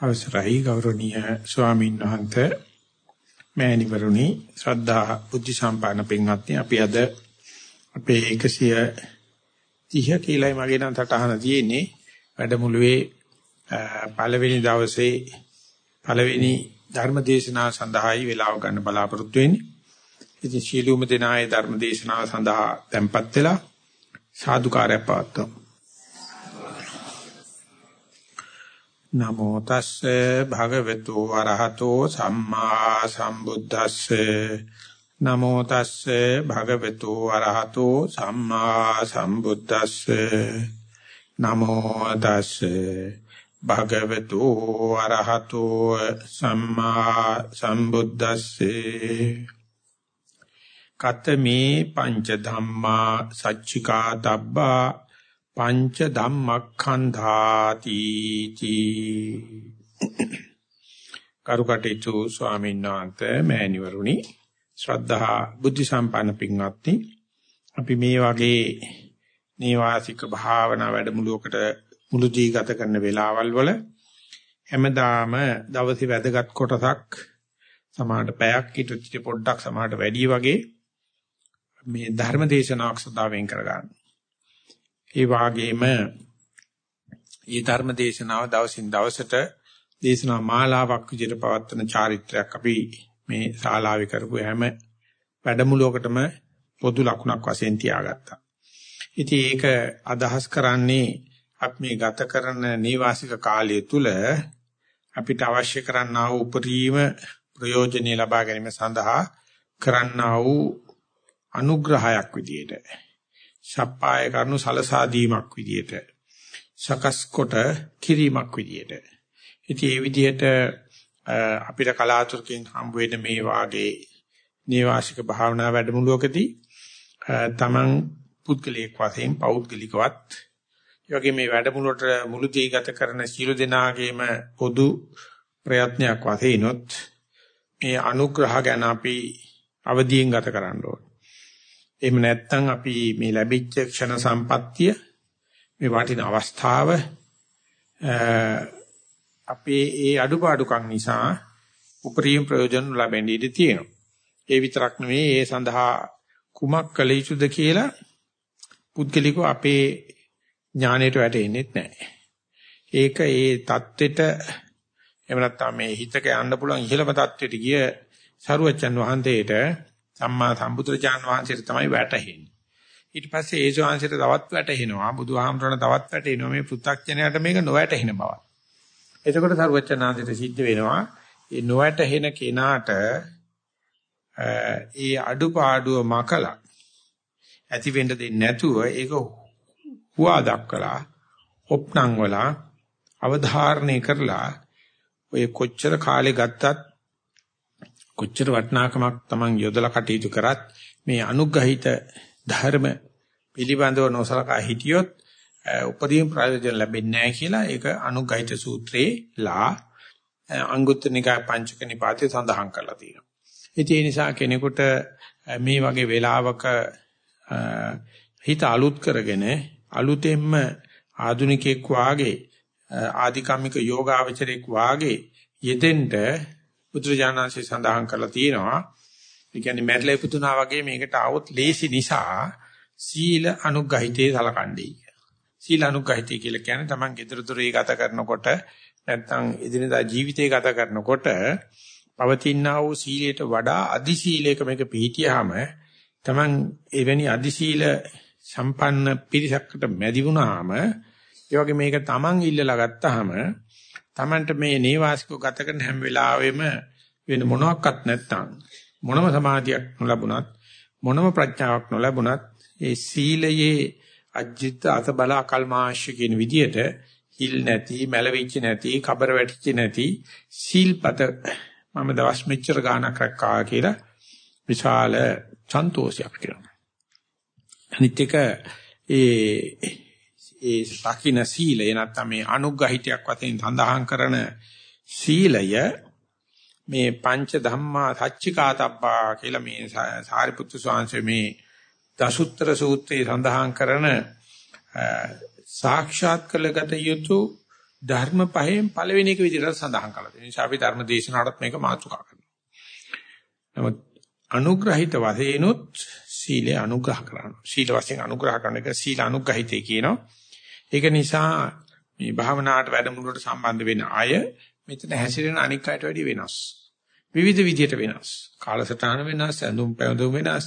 අවසරයි ගෞරවනීය ස්වාමීන් වහන්සේ මෑණිවරුනි ශ්‍රද්ධා බුද්ධ සම්පන්න පින්වත්නි අපි අද අපේ 130 කීලයි මගේ නම් සටහන තියෙන්නේ වැඩමුළුවේ පළවෙනි දවසේ පළවෙනි ධර්ම දේශනාව සඳහායි වේලාව ගන්න බලාපොරොත්තු වෙන්නේ. ඉතින් ශීලූම දෙනායේ ධර්ම දේශනාව සඳහා tempත් වෙලා සාදුකාරය පවත්වමු. නමෝ තස්සේ භගවතු වරහතෝ සම්මා සම්බුද්දස්සේ. නමෝ තස්සේ භගවතු වරහතෝ සම්මා සම්බුද්දස්සේ. නමෝ තස්සේ භගවතු වරහතෝ සම්මා සම්බුද්දස්සේ. කතමේ පංච ධම්මා සච්චිකා තබ්බා පංච ධම්මක්ඛන්ධාති තී කරුකටේතු ස්වාමීන් වහන්සේ මෑණිවරුනි ශ්‍රද්ධා බුද්ධ සම්පන්න පින්වත්නි අපි මේ වගේ නේවාසික භාවනා වැඩමුළුවකට මුළුදී ගත කරන වෙලාවල් වල හැමදාම දවසේ වැදගත් කොටසක් සමහරට පැයක් ඊට පොඩ්ඩක් සමහරට වැඩි වගේ මේ ධර්ම දේශනාවක් සදා වෙන් කර ගන්නවා ඒ වාගේම මේ ධර්ම දේශනාව දවසින් දවසට දේශනා මාලාවක් විදිහට පවත්වන චාරිත්‍රයක් අපි මේ ශාලාවේ කරපු හැම වැඩමුළුවකටම පොදු ලකුණක් වශයෙන් තියාගත්තා. ඉතින් ඒක අදහස් කරන්නේ අපි මේ ගත කරන නේවාසික කාලය තුල අපිට අවශ්‍ය කරන්නා වූ උපරිම ප්‍රයෝජනෙ ලබා ගැනීම සඳහා කරන්නා වූ අනුග්‍රහයක් විදියට සප්පාය කරනු සලසා දීමක් විදියට සකස් කොට කිරීමක් විදියට. ඉතින් ඒ විදියට අපිට කලාතුරකින් හම්බ වෙන මේ වාගේ නේවාසික භාවනා වැඩමුළුවකදී තමන් පුද්ගලික වශයෙන් පෞද්ගලිකවත් ඒ වගේ මේ වැඩමුළුවට මුළුදී ගත කරන සීල දෙනාගේම පොදු ප්‍රයත්නයක් වශයෙන්ොත් මේ අනුග්‍රහ ගැන අපි අවදියෙන් ගත කරන්න ඕනේ. එහෙම නැත්නම් අපි මේ ලැබිච්ච ක්ෂණ සම්පත්තිය මේ වටින අවස්ථාව අපේ ඒ අඩුපාඩුකම් නිසා උපරිම ප්‍රයෝජන ලැබෙන්න ඉඩ තියෙනවා. ඒ විතරක් නෙවෙයි ඒ සඳහා කුමක් කළ යුතුද කියලා පුද්ගලිකව අපේ ඥාණයට වැටෙන්නේ නැහැ. ඒක ඒ தත්වෙට එහෙම නැත්නම් මේ හිතක යන්න පුළුවන් ඉහළම தත්වෙට ගිය සරුවචන් වහන්සේට සම්මා සම්බුදුරජාන් වහන්සේට තමයි වැටහෙන්නේ. ඊට පස්සේ ඒ ශාංශයට තවත් වැටහෙනවා. බුදුහාමරණ තවත් වැටෙනවා මේ පෘථග්ජනයට මේක නොවැටහෙන බව. එතකොට සරුවචනාන්දට සිද්ධ වෙනවා මේ නොවැටහෙන කෙනාට ඒ අඩුපාඩුව මකලා ඇති වෙන්න දෙන්නේ නැතුව ඒක හුවා දක්කලා ඔප්නං වල අවධාරණය කරලා ඔය කොච්චර කාලේ ගත්තත් කොච්චර වටිනාකමක් Taman යොදලා කටයුතු කරත් මේ අනුග්‍රහිත ධර්ම පිළිබඳව නොසලකා හිටියොත් උපදීන් ප්‍රයෝජන ලැබෙන්නේ නැහැ කියලා ඒක අනුග්‍රහිත සූත්‍රයේ ලා අංගුත්තර නිකාය පංචක නිපාතේ සඳහන් කරලා තියෙනවා. ඉතින් ඒ නිසා කෙනෙකුට මේ වගේ වෙලාවක හිත අලුත් කරගෙන අලුතෙන්ම ආධුනිකෙක් වාගේ ආධිකම්මික යෝගාවචරෙක් වාගේ යෙදෙන්න බුදුරජාණන්සේ සඳහන් කරලා තියෙනවා. ඒ කියන්නේ මැරිලා ඉපදුනා වගේ මේකට આવොත් ලේසි නිසා සීල අනුග්‍රහිතේ සලකන්නේ. සීල අනුග්‍රහිතය කියලා කියන්නේ Taman gedara dore ගත කරනකොට නැත්නම් එදිනදා ජීවිතේ ගත කරනකොට පවතිනා වූ සීලයට වඩා අදි සීලයක මේක පිළිතියාම Taman එවැනි අදි සීල සම්පන්න පිරිසකට මැදි වුණාම ඒ වගේ මේක Taman ඉල්ලලා ගත්තාම Tamanට මේ නේවාසිකව ගත කරන හැම වෙලාවෙම වෙන මොනවත් නැත්තම් මොනම සමාධියක් නොලැබුණත් මොනම ප්‍රඥාවක් නොලැබුණත් ඒ සීලයේ අජිත අතබල අකල්මාශ්‍ය කියන විදිහට හිල් නැති මැලවිච්ච නැති කබර වැටිච්ච නැති සීල්පත මම දවස් මෙච්චර ගාණක් රැක්කා කියලා විශාල සන්තෝෂයක් තියෙනවා අනිත් එක ඒ ඒ රකින්න සීලය නැත්නම් මේ අනුග්‍රහිතයක් වශයෙන් සඳහන් කරන සීලය මේ පංච ධම්මා සච්චිකාතබ්බා කියලා මේ සාරිපුත්තු ස්වාමීන් මේ දසුත්‍ර සූත්‍රයේ සඳහන් කරන සාක්ෂාත් කළගත යුතු ධර්ම පහෙන් පළවෙනි එක විදිහට සඳහන් කළා. ඒ නිසා අපි ධර්ම දේශනාවටත් මේක මාතෘකා කරනවා. නමුත් අනුග්‍රහිත වශයෙන්ුත් සීලය අනුග්‍රහ කරනවා. සීල වශයෙන් අනුග්‍රහ කරන එක සීල අනුග්‍රහිතේ කියනවා. ඒක නිසා මේ භාවනාවට වැඩමුළුවට සම්බන්ධ වෙන අය මෙතන හැසිරෙන අනික් අයට වැඩිය වෙනස්. විවිධ විදියට වෙනස්. කාලසටහන වෙනස්, ඇඳුම් පැළඳුම් වෙනස්,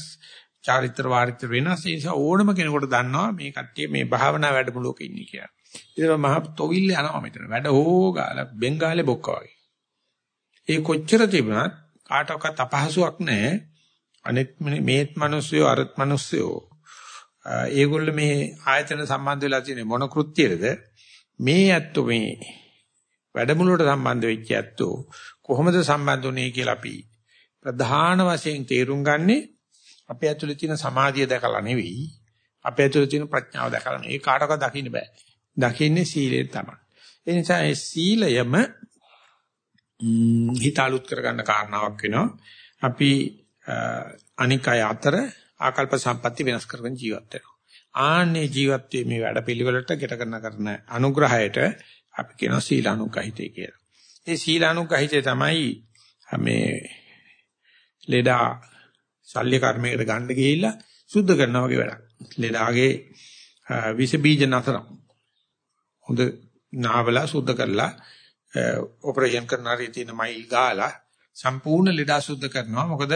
චාරිත්‍ර වාරිත්‍ර වෙනස්. ඒ නිසා ඕනම කෙනෙකුට දන්නවා මේ කට්ටිය මේ භාවනා වැඩමුළුවක ඉන්නේ කියලා. ඉතින් මහ තොවිල්ල යනවා මෙතන. වැඩ ඕගාලා බෙන්ගාලේ බොක්කා වගේ. ඒ කොච්චර තිබුණත් කාටවත් අපහසුයක් නැහැ. අනෙක් මේත් මිනිස්සුયો අරත් මිනිස්සුયો ඒගොල්ල මේ ආයතන සම්බන්ධ වෙලා තියෙන මොන කෘත්‍යයේද? මේ ඇත්තෝ මේ වැඩමුළුවට සම්බන්ධ වෙච්ච ඇත්තෝ කොහොමද සම්බන්ධ වුනේ කියලා අපි ප්‍රධාන වශයෙන් තේරුම් ගන්නේ අපේ ඇතුලේ තියෙන සමාධිය දැකලා නෙවෙයි. අපේ ඇතුලේ තියෙන ප්‍රඥාව දැකලා නෙවෙයි. ඒ කාටවත් දකින්න බෑ. දකින්නේ සීලයෙන් තමයි. ඒ නිසා ඒ සීලයම හිත අලුත් කරගන්න කාරණාවක් වෙනවා. අපි අනික් අය අතර ආකල්ප සම්පatti වෙනස් කරගෙන ජීවත් වෙනවා ආන්නේ ජීවිතයේ මේ වැඩපිළිවෙලට ගෙට කරන කරන අනුග්‍රහයට අපි කියනවා සීලානුගහිතය කියලා. ඒ සීලානුගහිතය තමයි මේ ලෙඩා ශල්‍ය කර්මයකට ගන්න ගිහිල්ලා සුද්ධ කරනවා වගේ වැඩක්. ලෙඩාගේ විස බීජ නතර. හොඳ නාවලා සුද්ධ කරලා ඔපරේෂන් කරන හරිය තියෙන මයි ගාලා සම්පූර්ණ ලෙඩා සුද්ධ කරනවා. මොකද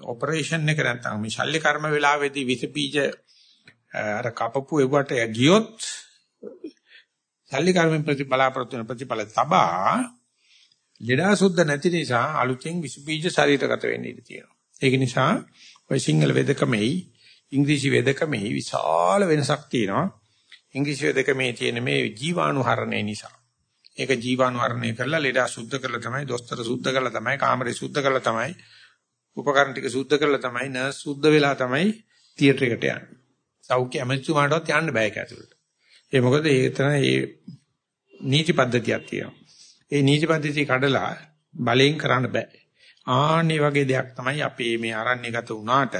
ඔපරේෂන් එක නැත්නම් මේ ශල්‍ය කර්ම වෙලාවේදී විස බීජ අර කපපු එවට ගියොත් සල්ලි කර්මෙන් ප්‍රතිබලාපරතු වෙන ප්‍රතිඵල තබා ලෙඩා සුද්ධ නැති නිසා අලුතෙන් විස බීජ ශරීරගත වෙන්න ඉඩ තියෙනවා. ඒක නිසා ඔය සිංහල වේදකමෙයි ඉංග්‍රීසි වේදකමෙයි විශාල වෙනසක් තියෙනවා. ඉංග්‍රීසි වේදකමේ තියෙන මේ ජීවාණුහරණය නිසා. ඒක ජීවාණුහරණය කරලා ලෙඩා සුද්ධ කරලා තමයි, දොස්තර සුද්ධ කරලා තමයි, කාමරේ සුද්ධ කරලා තමයි, උපකරණ ටික සුද්ධ කරලා තමයි, නර්ස් සුද්ධ වෙලා තමයි තියටර් එකට යන්නේ. සෞඛ්‍ය අමාත්‍යතුමාටවත් යන්න බෑ ඒක ඇතුළට. ඒ මොකද ඒ තන ඒ නීති පද්ධතියක් තියෙනවා. ඒ නීති පද්ධතිය කඩලා බලෙන් කරන්න බෑ. ආන්නේ වගේ දෙයක් තමයි අපේ මේ ආරණ්‍යගත වුණාට,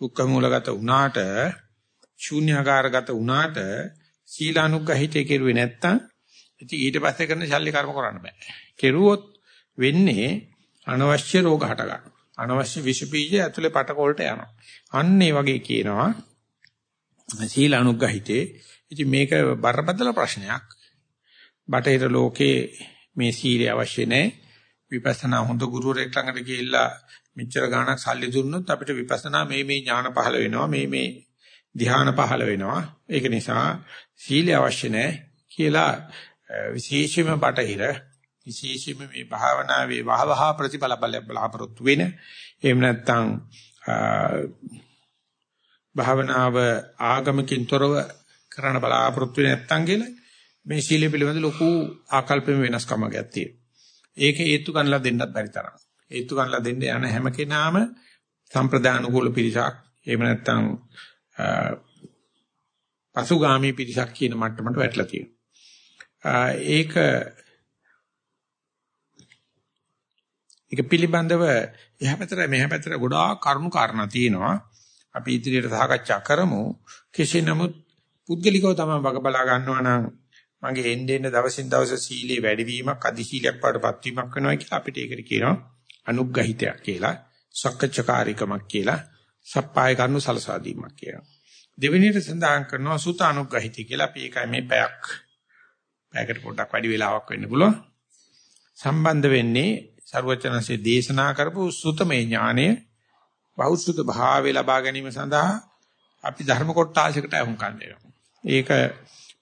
උක්කමූලගත වුණාට, ශූන්‍යාකාරගත වුණාට සීලානුග්‍රහිතේ කෙරුවේ නැත්තම් ඉතින් ඊට පස්සේ කරන ශල්‍ය කර්ම කරන්න බෑ. කෙරුවොත් වෙන්නේ අනවශ්‍ය රෝග හට ගන්නවා. අනවශ්‍ය විෂ බීජ ඇතුලේ පටකොල්ට යනවා. අන්න ඒ වගේ කියනවා සීල අනුග්‍රහිතේ. ඉතින් මේක බරපතල ප්‍රශ්නයක්. බටහිර ලෝකේ මේ සීලය අවශ්‍ය නැහැ. විපස්සනා හොඳ ගුරුවරයෙක් ළඟට ගිහිල්ලා මෙච්චර ගාණක් සල්ලි දුන්නොත් අපිට විපස්සනා මේ මේ ඥාන පහළ වෙනවා. මේ මේ ධ්‍යාන පහළ වෙනවා. ඒක නිසා සීලය අවශ්‍ය නැහැ කියලා විශේෂයෙන්ම බටහිර විශේෂයෙන්ම මේ භාවනාවේ වහවහ ප්‍රතිඵල බලාපොරොත්තු වෙන එහෙම නැත්නම් භාවනාව ආගමකින් තොරව කරන්න බලාපොරොත්තු වෙන්නේ නැත්තම් කියලා මේ සීලය පිළිබඳ ලොකු ආකල්පෙම වෙනස්කමක් තියෙනවා. ඒක හේතු ගන්නලා දෙන්නත් බැරි තරම්. හේතු ගන්නලා දෙන්න යන හැම කෙනාම සම්ප්‍රදාන කුල පිරිසක් එහෙම නැත්තම් පසුගාමී පිරිසක් කියන මට්ටමට වැටලා තියෙනවා. ඒක ඒක පිළිබඳව එහා පැතර මෙහා පැතර ගොඩාක් කරුණු කාරණා තියෙනවා. අපි ඉදිරියට සාකච්ඡා කරමු. කෙසේ නමුත් පුද්ගලිකව තමයි වග බලා ගන්නවා නම් මගේ එන්නේ එන්න දවසින් දවස සීලේ වැඩිවීමක් අධි සීලයක් වඩපත් වීමක් වෙනවා කියලා අපිට ඒකට කියනවා අනුග්‍රහිතයක් කියලා, සක්කච්ඡකාරීකමක් කියලා, සප්පාය කරනු සලසා දීමක් කියලා. දෙවෙනියට සඳහන් කරනවා සුත අනුග්‍රහිතය කියලා. අපි ඒකයි මේ පැයක් පැයකට පොඩ්ඩක් වැඩි වෙලාවක් වෙන්න පුළුවන්. සම්බන්ධ වෙන්නේ ਸਰවචනසේ දේශනා කරපු සුතමේ ඥානය බෞද්ධ භාවය ලබා ගැනීම සඳහා අපි ධර්ම කොටාශයකට අහුම්කම් දෙනවා. ඒක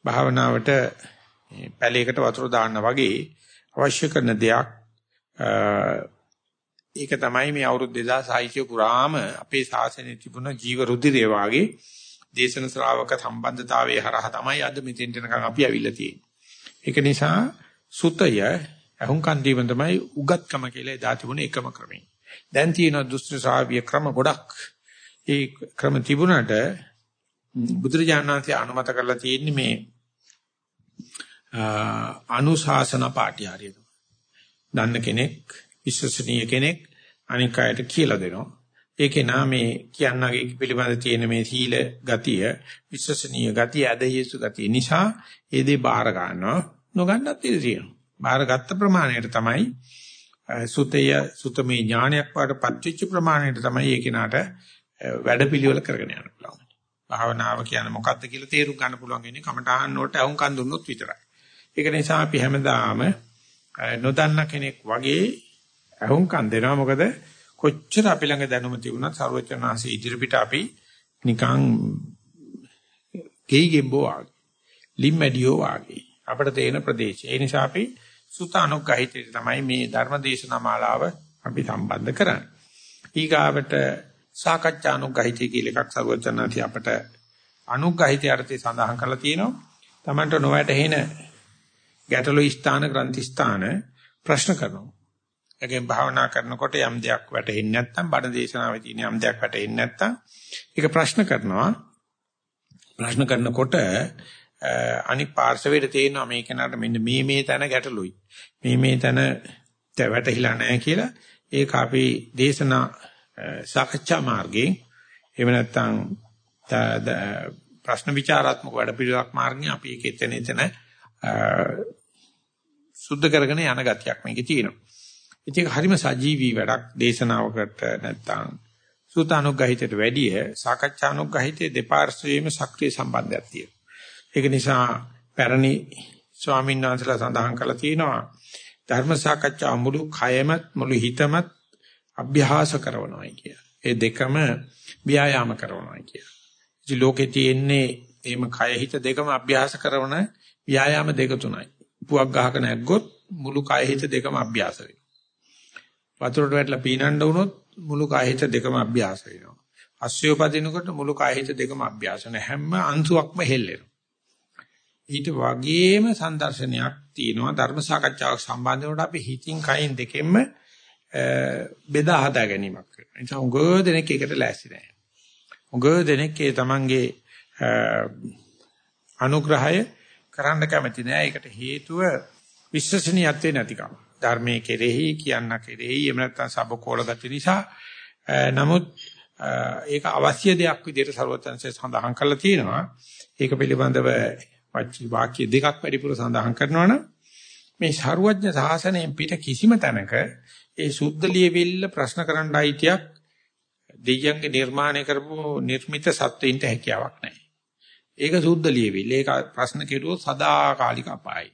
භාවනාවට පැලයකට වතුර දාන්න වගේ අවශ්‍ය කරන දෙයක්. ඒක තමයි මේ අවුරුදු 2600 පුරාම අපේ ශාසනයේ තිබුණ ජීව රුධිරය වාගේ දේශන ශ්‍රාවක සම්බන්ධතාවයේ හරහා තමයි අද මෙතෙන්ට යනකම් අපි අවිල්ල තියෙන්නේ. ඒක නිසා සුතය අහුම්කම් දීම තමයි උගත්කම කියලා එදා තිබුණ එකම ක්‍රමය. දැන් තියෙන දුෂ්ට ශ්‍රාව්‍ය ක්‍රම ගොඩක්. ඒ ක්‍රම තිබුණාට බුදුරජාණන් වහන්සේ අනුමත කරලා තියෙන්නේ මේ අනුශාසන පාඨය හරියට. දන්න කෙනෙක්, විශ්වසනීය කෙනෙක් අනික් අයට කියලා දෙනවා. ඒකේ නාමේ කියන්නගේ පිළිබඳ තියෙන මේ සීල ගතිය, විශ්වසනීය ගතිය, අධේයසු ගතිය නිසා ඒ දේ බාර ගන්නවා. නොගන්නත් ඉඩ තියෙනවා. බාරගත්ත ප්‍රමාණයට තමයි සුතය සුතමේ ඥානයක් වඩපත් වෙච්ච ප්‍රමාණයට තමයි ඒ කෙනාට වැඩපිළිවෙල කරගෙන යන්න පුළුවන්. භාවනාව කියන්නේ මොකක්ද කියලා තේරුම් ගන්න පුළුවන් ඉන්නේ කමඨාහන් වලට අහුන් කන් දුන්නොත් විතරයි. ඒක නිසා අපි හැමදාම නොදන්න කෙනෙක් වගේ අහුන් කන් දෙනවා මොකද කොච්චර අපි ළඟ දැනුම තිබුණත් ਸਰවචනාසී ඉදිරිපිට අපි නිකන් ගෙයිගෙම්බෝ ආගේ ලිම්මැඩියෝ ආගේ අපිට තේන ප්‍රදේශය. ඒ නිසා අපි සුත අනුග්‍රහිතේ තමයි මේ ධර්ම දේශනා මාලාව අපි සම්බන්ධ කරන්නේ. ඊගාවට සාකච්ඡා අනුග්‍රහිතය කියලා එකක් ਸਰවචනාසී අපට අනුග්‍රහිතය අර්ථය සඳහන් කරලා තියෙනවා. Tamanට නොවැටහෙන ගැටළු ස්ථාන ග්‍රන්ථි ස්ථාන ප්‍රශ්න කරනවා. ඒකෙන් භාවනා කරනකොට යම් දෙයක් වැටහෙන්නේ නැත්නම් බණ දේශනාවේ තියෙන යම් දෙයක් වැටහෙන්නේ නැත්නම් ඒක ප්‍රශ්න කරනවා. ප්‍රශ්න කරනකොට අනික් පාර්ශවයට තේරෙනවා මේ කෙනාට මෙන්න මේ මේ තැන ගැටලුයි. මේ මේ තැන වැටහිලා නැහැ කියලා ඒක අපි දේශනා සාකච්ඡා මාර්ගයෙන් එහෙම නැත්නම් ප්‍රශ්න විචාරාත්මක වැඩ පිළිවෙලක් මාර්ගයෙන් අපි ඒක එතන එතන සුද්ධ කරගෙන යන ගතියක් මේකේ තියෙනවා. ඉතින් හරිම සජීවී වැඩක් දේශනාවකට නැත්නම් සූතානුග්‍රහිතයට වැඩිය සාකච්ඡානුග්‍රහිතයේ දෙපාර්ශ්වයේම සක්‍රීය සම්බන්ධයක් තියෙනවා. ඒක නිසා පැරණි ස්වාමීන් වහන්සේලා සඳහන් කළා තියෙනවා ධර්ම සාකච්ඡා මුළු කයමත් මුළු හිතමත් අභ්‍යාස කරනවායි කිය. ඒ දෙකම ව්‍යායාම කරනවායි කිය. ඉතින් ලෝකේ තියෙන්නේ එහෙම කය හිත දෙකම අභ්‍යාස කරන ව්‍යායාම දෙක තුනයි. පුවක් ගහක නැග්ගොත් මුළු කය හිත දෙකම අභ්‍යාස වෙනවා. වතුරට වැටලා පීනන්න වුණොත් මුළු කය හිත දෙකම අභ්‍යාස වෙනවා. අස්සියෝ පදිනකොට මුළු කය හිත දෙකම අභ්‍යාස වෙන හැම අංශුවක්ම හෙල්ලෙනවා. ඊට වගේම සංදර්ශනයක් තියෙනවා ධර්ම සාකච්ඡාවක් සම්බන්ධ වෙනකොට අපි හිතින් කයින් දෙකෙන්ම බෙදා හදා ගැනීමක් කරනවා. ඒ නිසා උග දෙනෙක් එකට ලෑස්ති නැහැ. උග දෙනෙක් ඒ තමන්ගේ අනුග්‍රහය කරන්න කැමති නෑ. ඒකට හේතුව විශ්වසනීයත්වේ නැතිකම. ධර්මයේ කෙරෙහි කියන්න කෙරෙහි එහෙම නැත්නම් සබකෝල ගති නිසා. නමුත් ඒක අවශ්‍ය දෙයක් විදිහට ਸਰවඥන්සේ සඳහන් කරලා තියෙනවා. ඒක පිළිබඳව වාක්‍ය දෙකක් වැඩිපුර සඳහන් කරනවනම් මේ ਸਰවඥ සාසනයෙන් පිට කිසිම තැනක ඒ සුද්ධ ලියවිල්ල ප්‍රශ්න කරන්න අයිතියක් දෙයියන්ගේ නිර්මාණය කරපු නිර්මිත සත්වෙින්ට හැකියාවක් නැහැ. ඒක සුද්ධ ලියවිල්ල. ඒක ප්‍රශ්න කෙරුවොත් සදාකාලික අපායයි.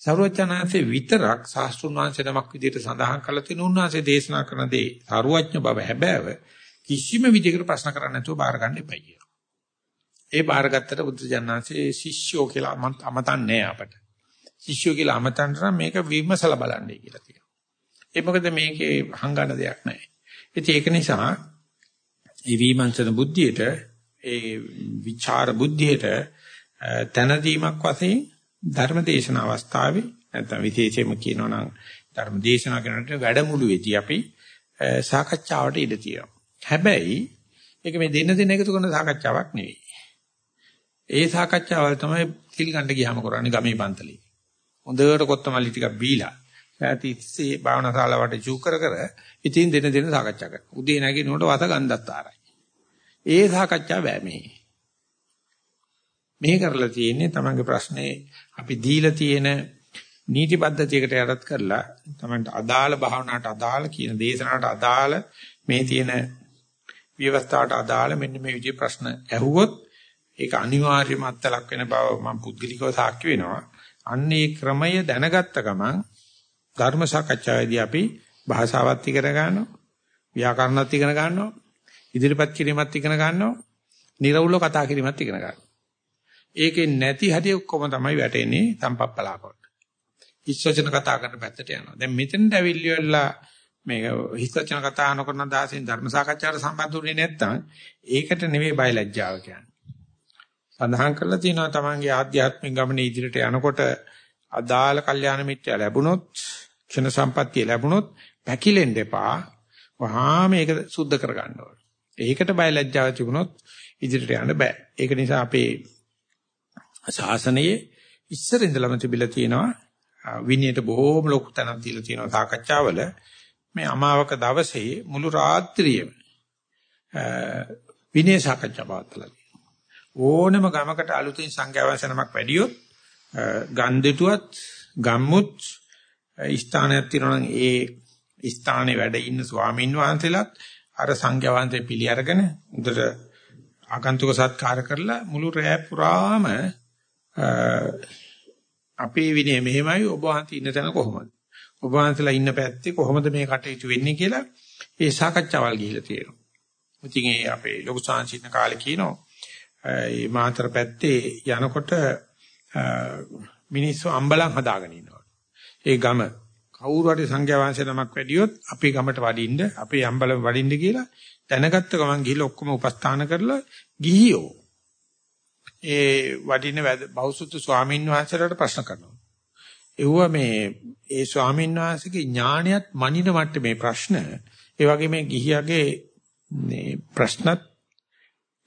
සරුවචනාංශේ විතරක් සාස්ත්‍රුන් වහන්සේ නමක් විදිහට සඳහන් කරලා තියෙන උන්වහන්සේ දේශනා කරන දේ සරුවඥ බව හැබෑව කිසිම විදිහකට ප්‍රශ්න කරන්න නැතුව බාර ගන්න එපයි කියලා. ඒ බාරගත්තට බුද්ධ ජානනාංශේ ශිෂ්‍යෝ කියලා අමතන්නේ අපට. ශිෂ්‍යෝ කියලා අමතන්න නම් මේක විමසලා බලන්නයි කියලා තියෙනවා. ඒ මොකද මේකේ හංගන දෙයක් නැහැ. ඉතින් ඒක නිසා ඒ විමර්ශන බුද්ධියට ඒ විචාර බුද්ධියට තනදීමක් වශයෙන් ධර්ම දේශන අවස්ථාවේ නැත්නම් විශේෂයෙන්ම කියනවා නම් ධර්ම දේශනා කරනකොට වැඩමුළුවේදී අපි සාකච්ඡාවට ඉඩ තියෙනවා. හැබැයි මේක මේ දෙන්න දෙන්න එකතු කරන සාකච්ඡාවක් නෙවෙයි. ඒ සාකච්ඡාවල් තමයි තිල් ගන්න ගියාම කරන්නේ ගමේ පන්තලේ. හොඳට කොත්තමල්ලි ටිකක් බීලා ඈත ඉස්සේ භාවනා ශාලාවට චූ කර කර ඉතින් දෙන දෙන සාකච්ඡා කරනවා. උදේ නැගිනකොට වත ගන්දත් ආරයි. ඒ සාකච්ඡා බෑ මේ. මේ කරලා තියෙන්නේ තමන්ගේ ප්‍රශ්නේ අපි දීලා තියෙන නීති පද්ධතියකට යටත් කරලා තමන්ට අදාළ භාවනාවට අදාළ කියන දේශනාවට අදාළ මේ තියෙන ව්‍යවස්ථාවට අදාළ මෙන්න මේ විදිහේ ප්‍රශ්න ඇහුවොත් ඒක අනිවාර්යයෙන්ම අත්ලක් වෙන බව මම පුද්ගලිකව සාක්ෂි වෙනවා. අන්න ඒ ක්‍රමය දැනගත්ත ගමන් ධර්ම සාකච්ඡාවේදී අපි භාෂාවත් ඉගෙන ගන්නවා, ව්‍යාකරණත් ඉගෙන ගන්නවා, ඉදිරිපත් කිරීමත් ඉගෙන ගන්නවා. නිර්වුල්ව කතා කිරීමත් ඉගෙන ගන්නවා. ඒකේ නැති හැටි ඔක්කොම තමයි වැටෙන්නේ සම්පප්පලාකොට. හිස්වචන කතා කරන පැත්තට යනවා. දැන් මෙතෙන්ට ඇවිල්ලිවලා මේ හිස්වචන කතා නොකරන දාසෙන් ධර්ම සාකච්ඡාවට සම්බන්ධ වෙන්නේ නැත්නම් ඒකට නෙවෙයි බයලජ්ජාව කියන්නේ. සඳහන් කරලා තියෙනවා තමන්ගේ ආධ්‍යාත්මික ගමනේ ඉදිරියට යනකොට අදාළ කල්යාණ මිත්‍යා ලැබුණොත් ක්ෂණ සම්පත්තිය ලැබුණොත් පැකිලෙන්න එපා. වහා මේක සුද්ධ කරගන්න ඕන. ඒකට බය ලැජ්ජාව තිබුණොත් ඉදිරියට යන්න බෑ. ඒක නිසා අපේ ශාසනයේ ඉස්සර ඉඳලම තිබිලා තියෙනවා විනයට බොහෝම ලොකු තැනක් දීලා තියෙනවා සාකච්ඡාවල මේ අමාවක දවසේ මුළු රාත්‍රියම විනය සාකච්ඡා පවත්වලා ඕනම ගමකට අලුතින් සංඝයා වහන්සේනමක් වැඩියොත් ගන්දෙටුවත් ගම්මුත් ස්ථානයක් තියෙනවා නම් ඒ ස්ථානේ වැඩ ඉන්න ස්වාමින් වහන්සේලාත් අර සංඝයා වහන්සේ පිළි අරගෙන උදට ආගන්තුක සත්කාර කරලා මුළු රැය පුරාම අපේ විනය මෙහෙමයි ඔබ වහන්සේ ඉන්න තැන කොහොමද ඔබ වහන්සේලා ඉන්න පැත්තේ කොහොමද මේ කටයුතු වෙන්නේ කියලා ඒ සාකච්ඡාවල් ගිහිලා තියෙනවා. ඉතින් ඒ අපේ ලොකු සාංශින්න කාලේ කියනවා මේ මාතර පැත්තේ යනකොට මිනිස්සු අම්බලම් හදාගෙන ඉන්නවා. ඒ ගම කවුරු හරි සංඝයා වහන්සේ නමක් වැඩියොත් අපේ ගමට වඩින්න අපේ අම්බලම් වඩින්න කියලා දැනගත්ත ගමන් ගිහිල්ලා ඔක්කොම උපස්ථාන කරලා ගිහියෝ ඒ වඩින බෞසුතු ස්වාමීන් වහන්සේලාට ප්‍රශ්න කරනවා. එවුව මේ ඒ ස්වාමීන් වහන්සේගේ ඥාණයත් මනින මට්ටමේ ප්‍රශ්න ඒ වගේම ගිහියගේ මේ ප්‍රශ්නත්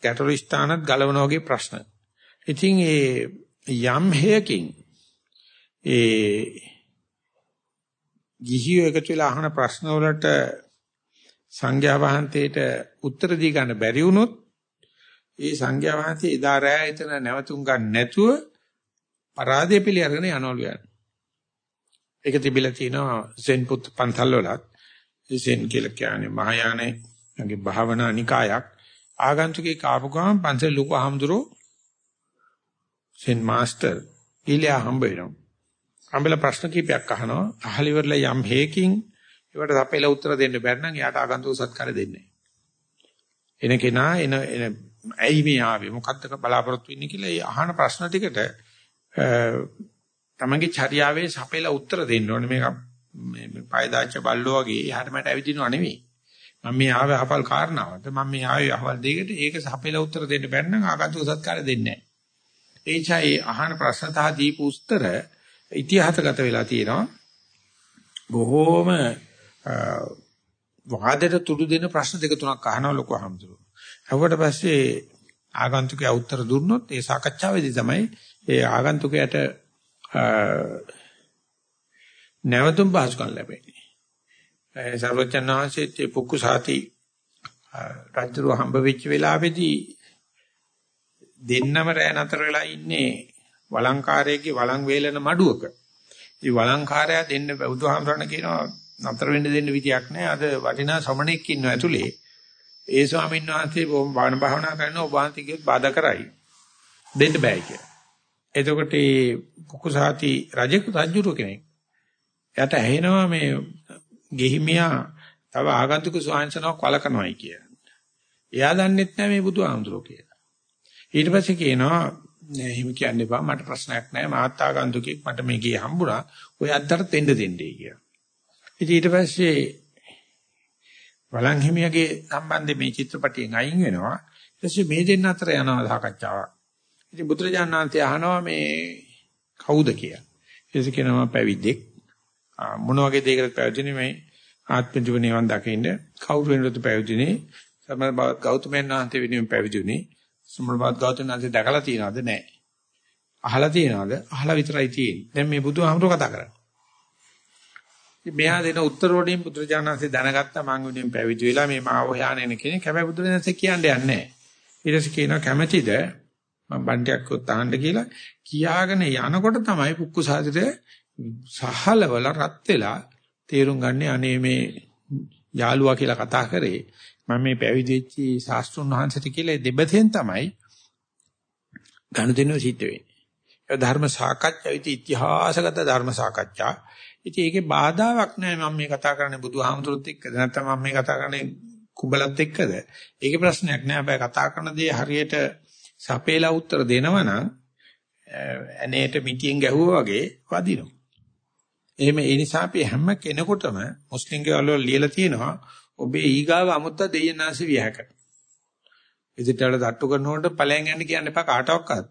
ගැටළු ස්ථානත් ගලවන වගේ ප්‍රශ්න. ඉතින් ඒ යම් හේයකින් ඒ ගිහියෝ එකතු වෙලා අහන ප්‍රශ්න වලට සංඝයා වහන්සේට උත්තර දී ගන්න බැරි වුණොත් ඒ සංඝයා වහන්සේ එදා රෑ එතන නැවතුම් ගන්න නැතුව පරාදේ පිළි අරගෙන යනවලු යන්නේ. ඒක තිබිලා තිනවා සෙන් පුත් පන්සල් වලත් සෙන් කියලා කියන්නේ මහායානේ යගේ භාවනා නිකායක් ආගන්තුකේ කාපු ගමන් පන්සල් ලොකු අහම්දුරෝ සෙන් මාස්ටර් ඊළා හම්බ වෙනවා. හම්බෙලා ප්‍රශ්න කීපයක් අහනවා. අහලි ඉවරලා යම් හේකින් ඒවට අපේලා උත්තර දෙන්න බැරි නම් එයාට ආගන්තුක සත්කාර දෙන්නේ නැහැ. එන කෙනා එන එන ඇයි මේ ආවේ මොකද්ද බලාපොරොත්තු වෙන්නේ කියලා ඒ අහන ප්‍රශ්න ටිකට තමන්ගේ චර්යාවේ සපේලා උත්තර දෙන්න ඕනේ මේක මේ පයදාච්ච බල්ලෝ වගේ එහාට මට ඇවිදිනව නෙවෙයි මම මේ ආවේ අහවල් කාරණාවට මම මේ ආවේ අහවල් දෙයකට ඒක සපේලා උත්තර දෙන්න බැන්න නම් ආගන්තුක සත්කාර දෙන්නේ නැහැ. ඒ නිසා ඒ අහන ප්‍රශ්න තහ දීපු උත්තර ඉතිහාසගත වෙලා තියෙනවා. බොහෝම වාදයට තුඩු දෙන ප්‍රශ්න දෙක තුනක් අහනවා ලොකු අහම්තුරු අහුවට පස්සේ ආගන්තුකයා උත්තර දුන්නොත් ඒ සාකච්ඡාවේදී තමයි ඒ ආගන්තුකයාට නැවතුම් පහසුකම් ලැබෙන්නේ. ඒ සර්වචන්නාංශයේ පුක්කුසාති රජුව හම්බ වෙච්ච වෙලාවේදී දෙන්නම රැ නතර වෙලා ඉන්නේ වළංකාරයේගේ වළං වේලන මඩුවක. ඉතින් වළංකාරයා දෙන්න බුදුහාමරණ කියනවා නතර වෙන්න දෙන්න විදියක් නැහැ. අද වටිනා ශ්‍රමණෙක් ඉන්නවා ඇතුලේ. ඒ ස්වාමීන් වහන්සේ බණ භාවනා කරනවා ඔබ වහන්සේ කියොත් බාධා කරයි. දෙන්න බෑ කියලා. එතකොට මේ කුකුසාති රජෙකු රජුරු කෙනෙක්. එයාට ඇහෙනවා මේ ගෙහිමියා තව ආගන්තුක ස්වාමීන්සනක් වළකනවායි කියලා. එයා දන්නෙත් නැහැ මේ බුදුහාමුදුරෝ කියලා. ඊට පස්සේ කියනවා එහෙම කියන්න එපා මට ප්‍රශ්නයක් නැහැ මාත් ආගන්තුකෙක් මට මේ ගියේ හම්බුණා. ඔය අද්දට දෙන්න දෙන්නේ කියලා. ඉතින් ඊට පස්සේ වලන් හිමියගේ සම්බන්ධයෙන් මේ චිත්‍රපටියෙන් අයින් වෙනවා. ඊට පස්සේ මේ දෙන්න අතර යනවා සාකච්ඡාවක්. ඉතින් බුදුරජාණන් වහන්සේ අහනවා මේ කවුද කියලා. ඊට කියනවා පැවිද්දෙක්. මොන වගේ දෙයකට පැවිදිනේ මේ ආත්ම ජීවණයන් දකින්න කවුරු වෙනවද පැවිදිනේ? සමබවත් ගෞතමයන් වහන්සේ වෙනුවෙන් පැවිදිුනේ. සමබවත් ගෞතමයන් වහන්සේ දැකලා තියනවද නැහැ. අහලා තියනවද? අහලා විතරයි තියෙන්නේ. දැන් මේ බුදුහාමුදුරුවෝ කතා කරන්නේ. මෙහා දෙන උත්තර වලින් බුදුරජාණන්සේ දැනගත්තා මං වෙනින් පැවිදි වෙලා මේ මාව හොයාගෙන එන කෙනෙක් හැබැයි බුදුරජාණන්සේ කියන්නේ නැහැ. ඊට පස්සේ කියනවා කැමැතිද මම බණ්ඩයක් උත්හාන්න කියලා කියාගෙන යනකොට තමයි පුක්කුසාදිට සහලවල රත් වෙලා තේරුම් ගන්නේ අනේ මේ යාළුවා කියලා කතා කරේ මම මේ පැවිදි වෙච්ච ශාස්ත්‍රුන් වහන්සේට කියලා දෙබතෙන් තමයි ගනුදෙනුව සිද්ධ වෙන්නේ. ඒ ධර්ම සාකච්ඡා විති ඉතිහාසගත ධර්ම සාකච්ඡා. ඉතින් ඒකේ බාධාවක් නැහැ මම මේ කතා කරන්නේ බුදුහාමුදුරුත් එක්කද නැත්නම් මම මේ කතා කරන්නේ කුඹලත් එක්කද? ඒකේ ප්‍රශ්නයක් නෑ. හැබැයි කතා කරන දේ හරියට සපේලා උත්තර දෙනවනම් ඇනේට මිටියෙන් ගැහුවා වගේ වදිනවා. එහෙම ඒ නිසා අපි හැම කෙනෙකුටම මුස්ලිම් ගෙවල් වල ලියලා තියෙනවා ඔබේ ඊගාව අමුත්ත දෙයනාසි විහක. ඉදිරියට තට්ටු කරනකොට ඵලයන් යන්න කියන්න එපා කාටවත්.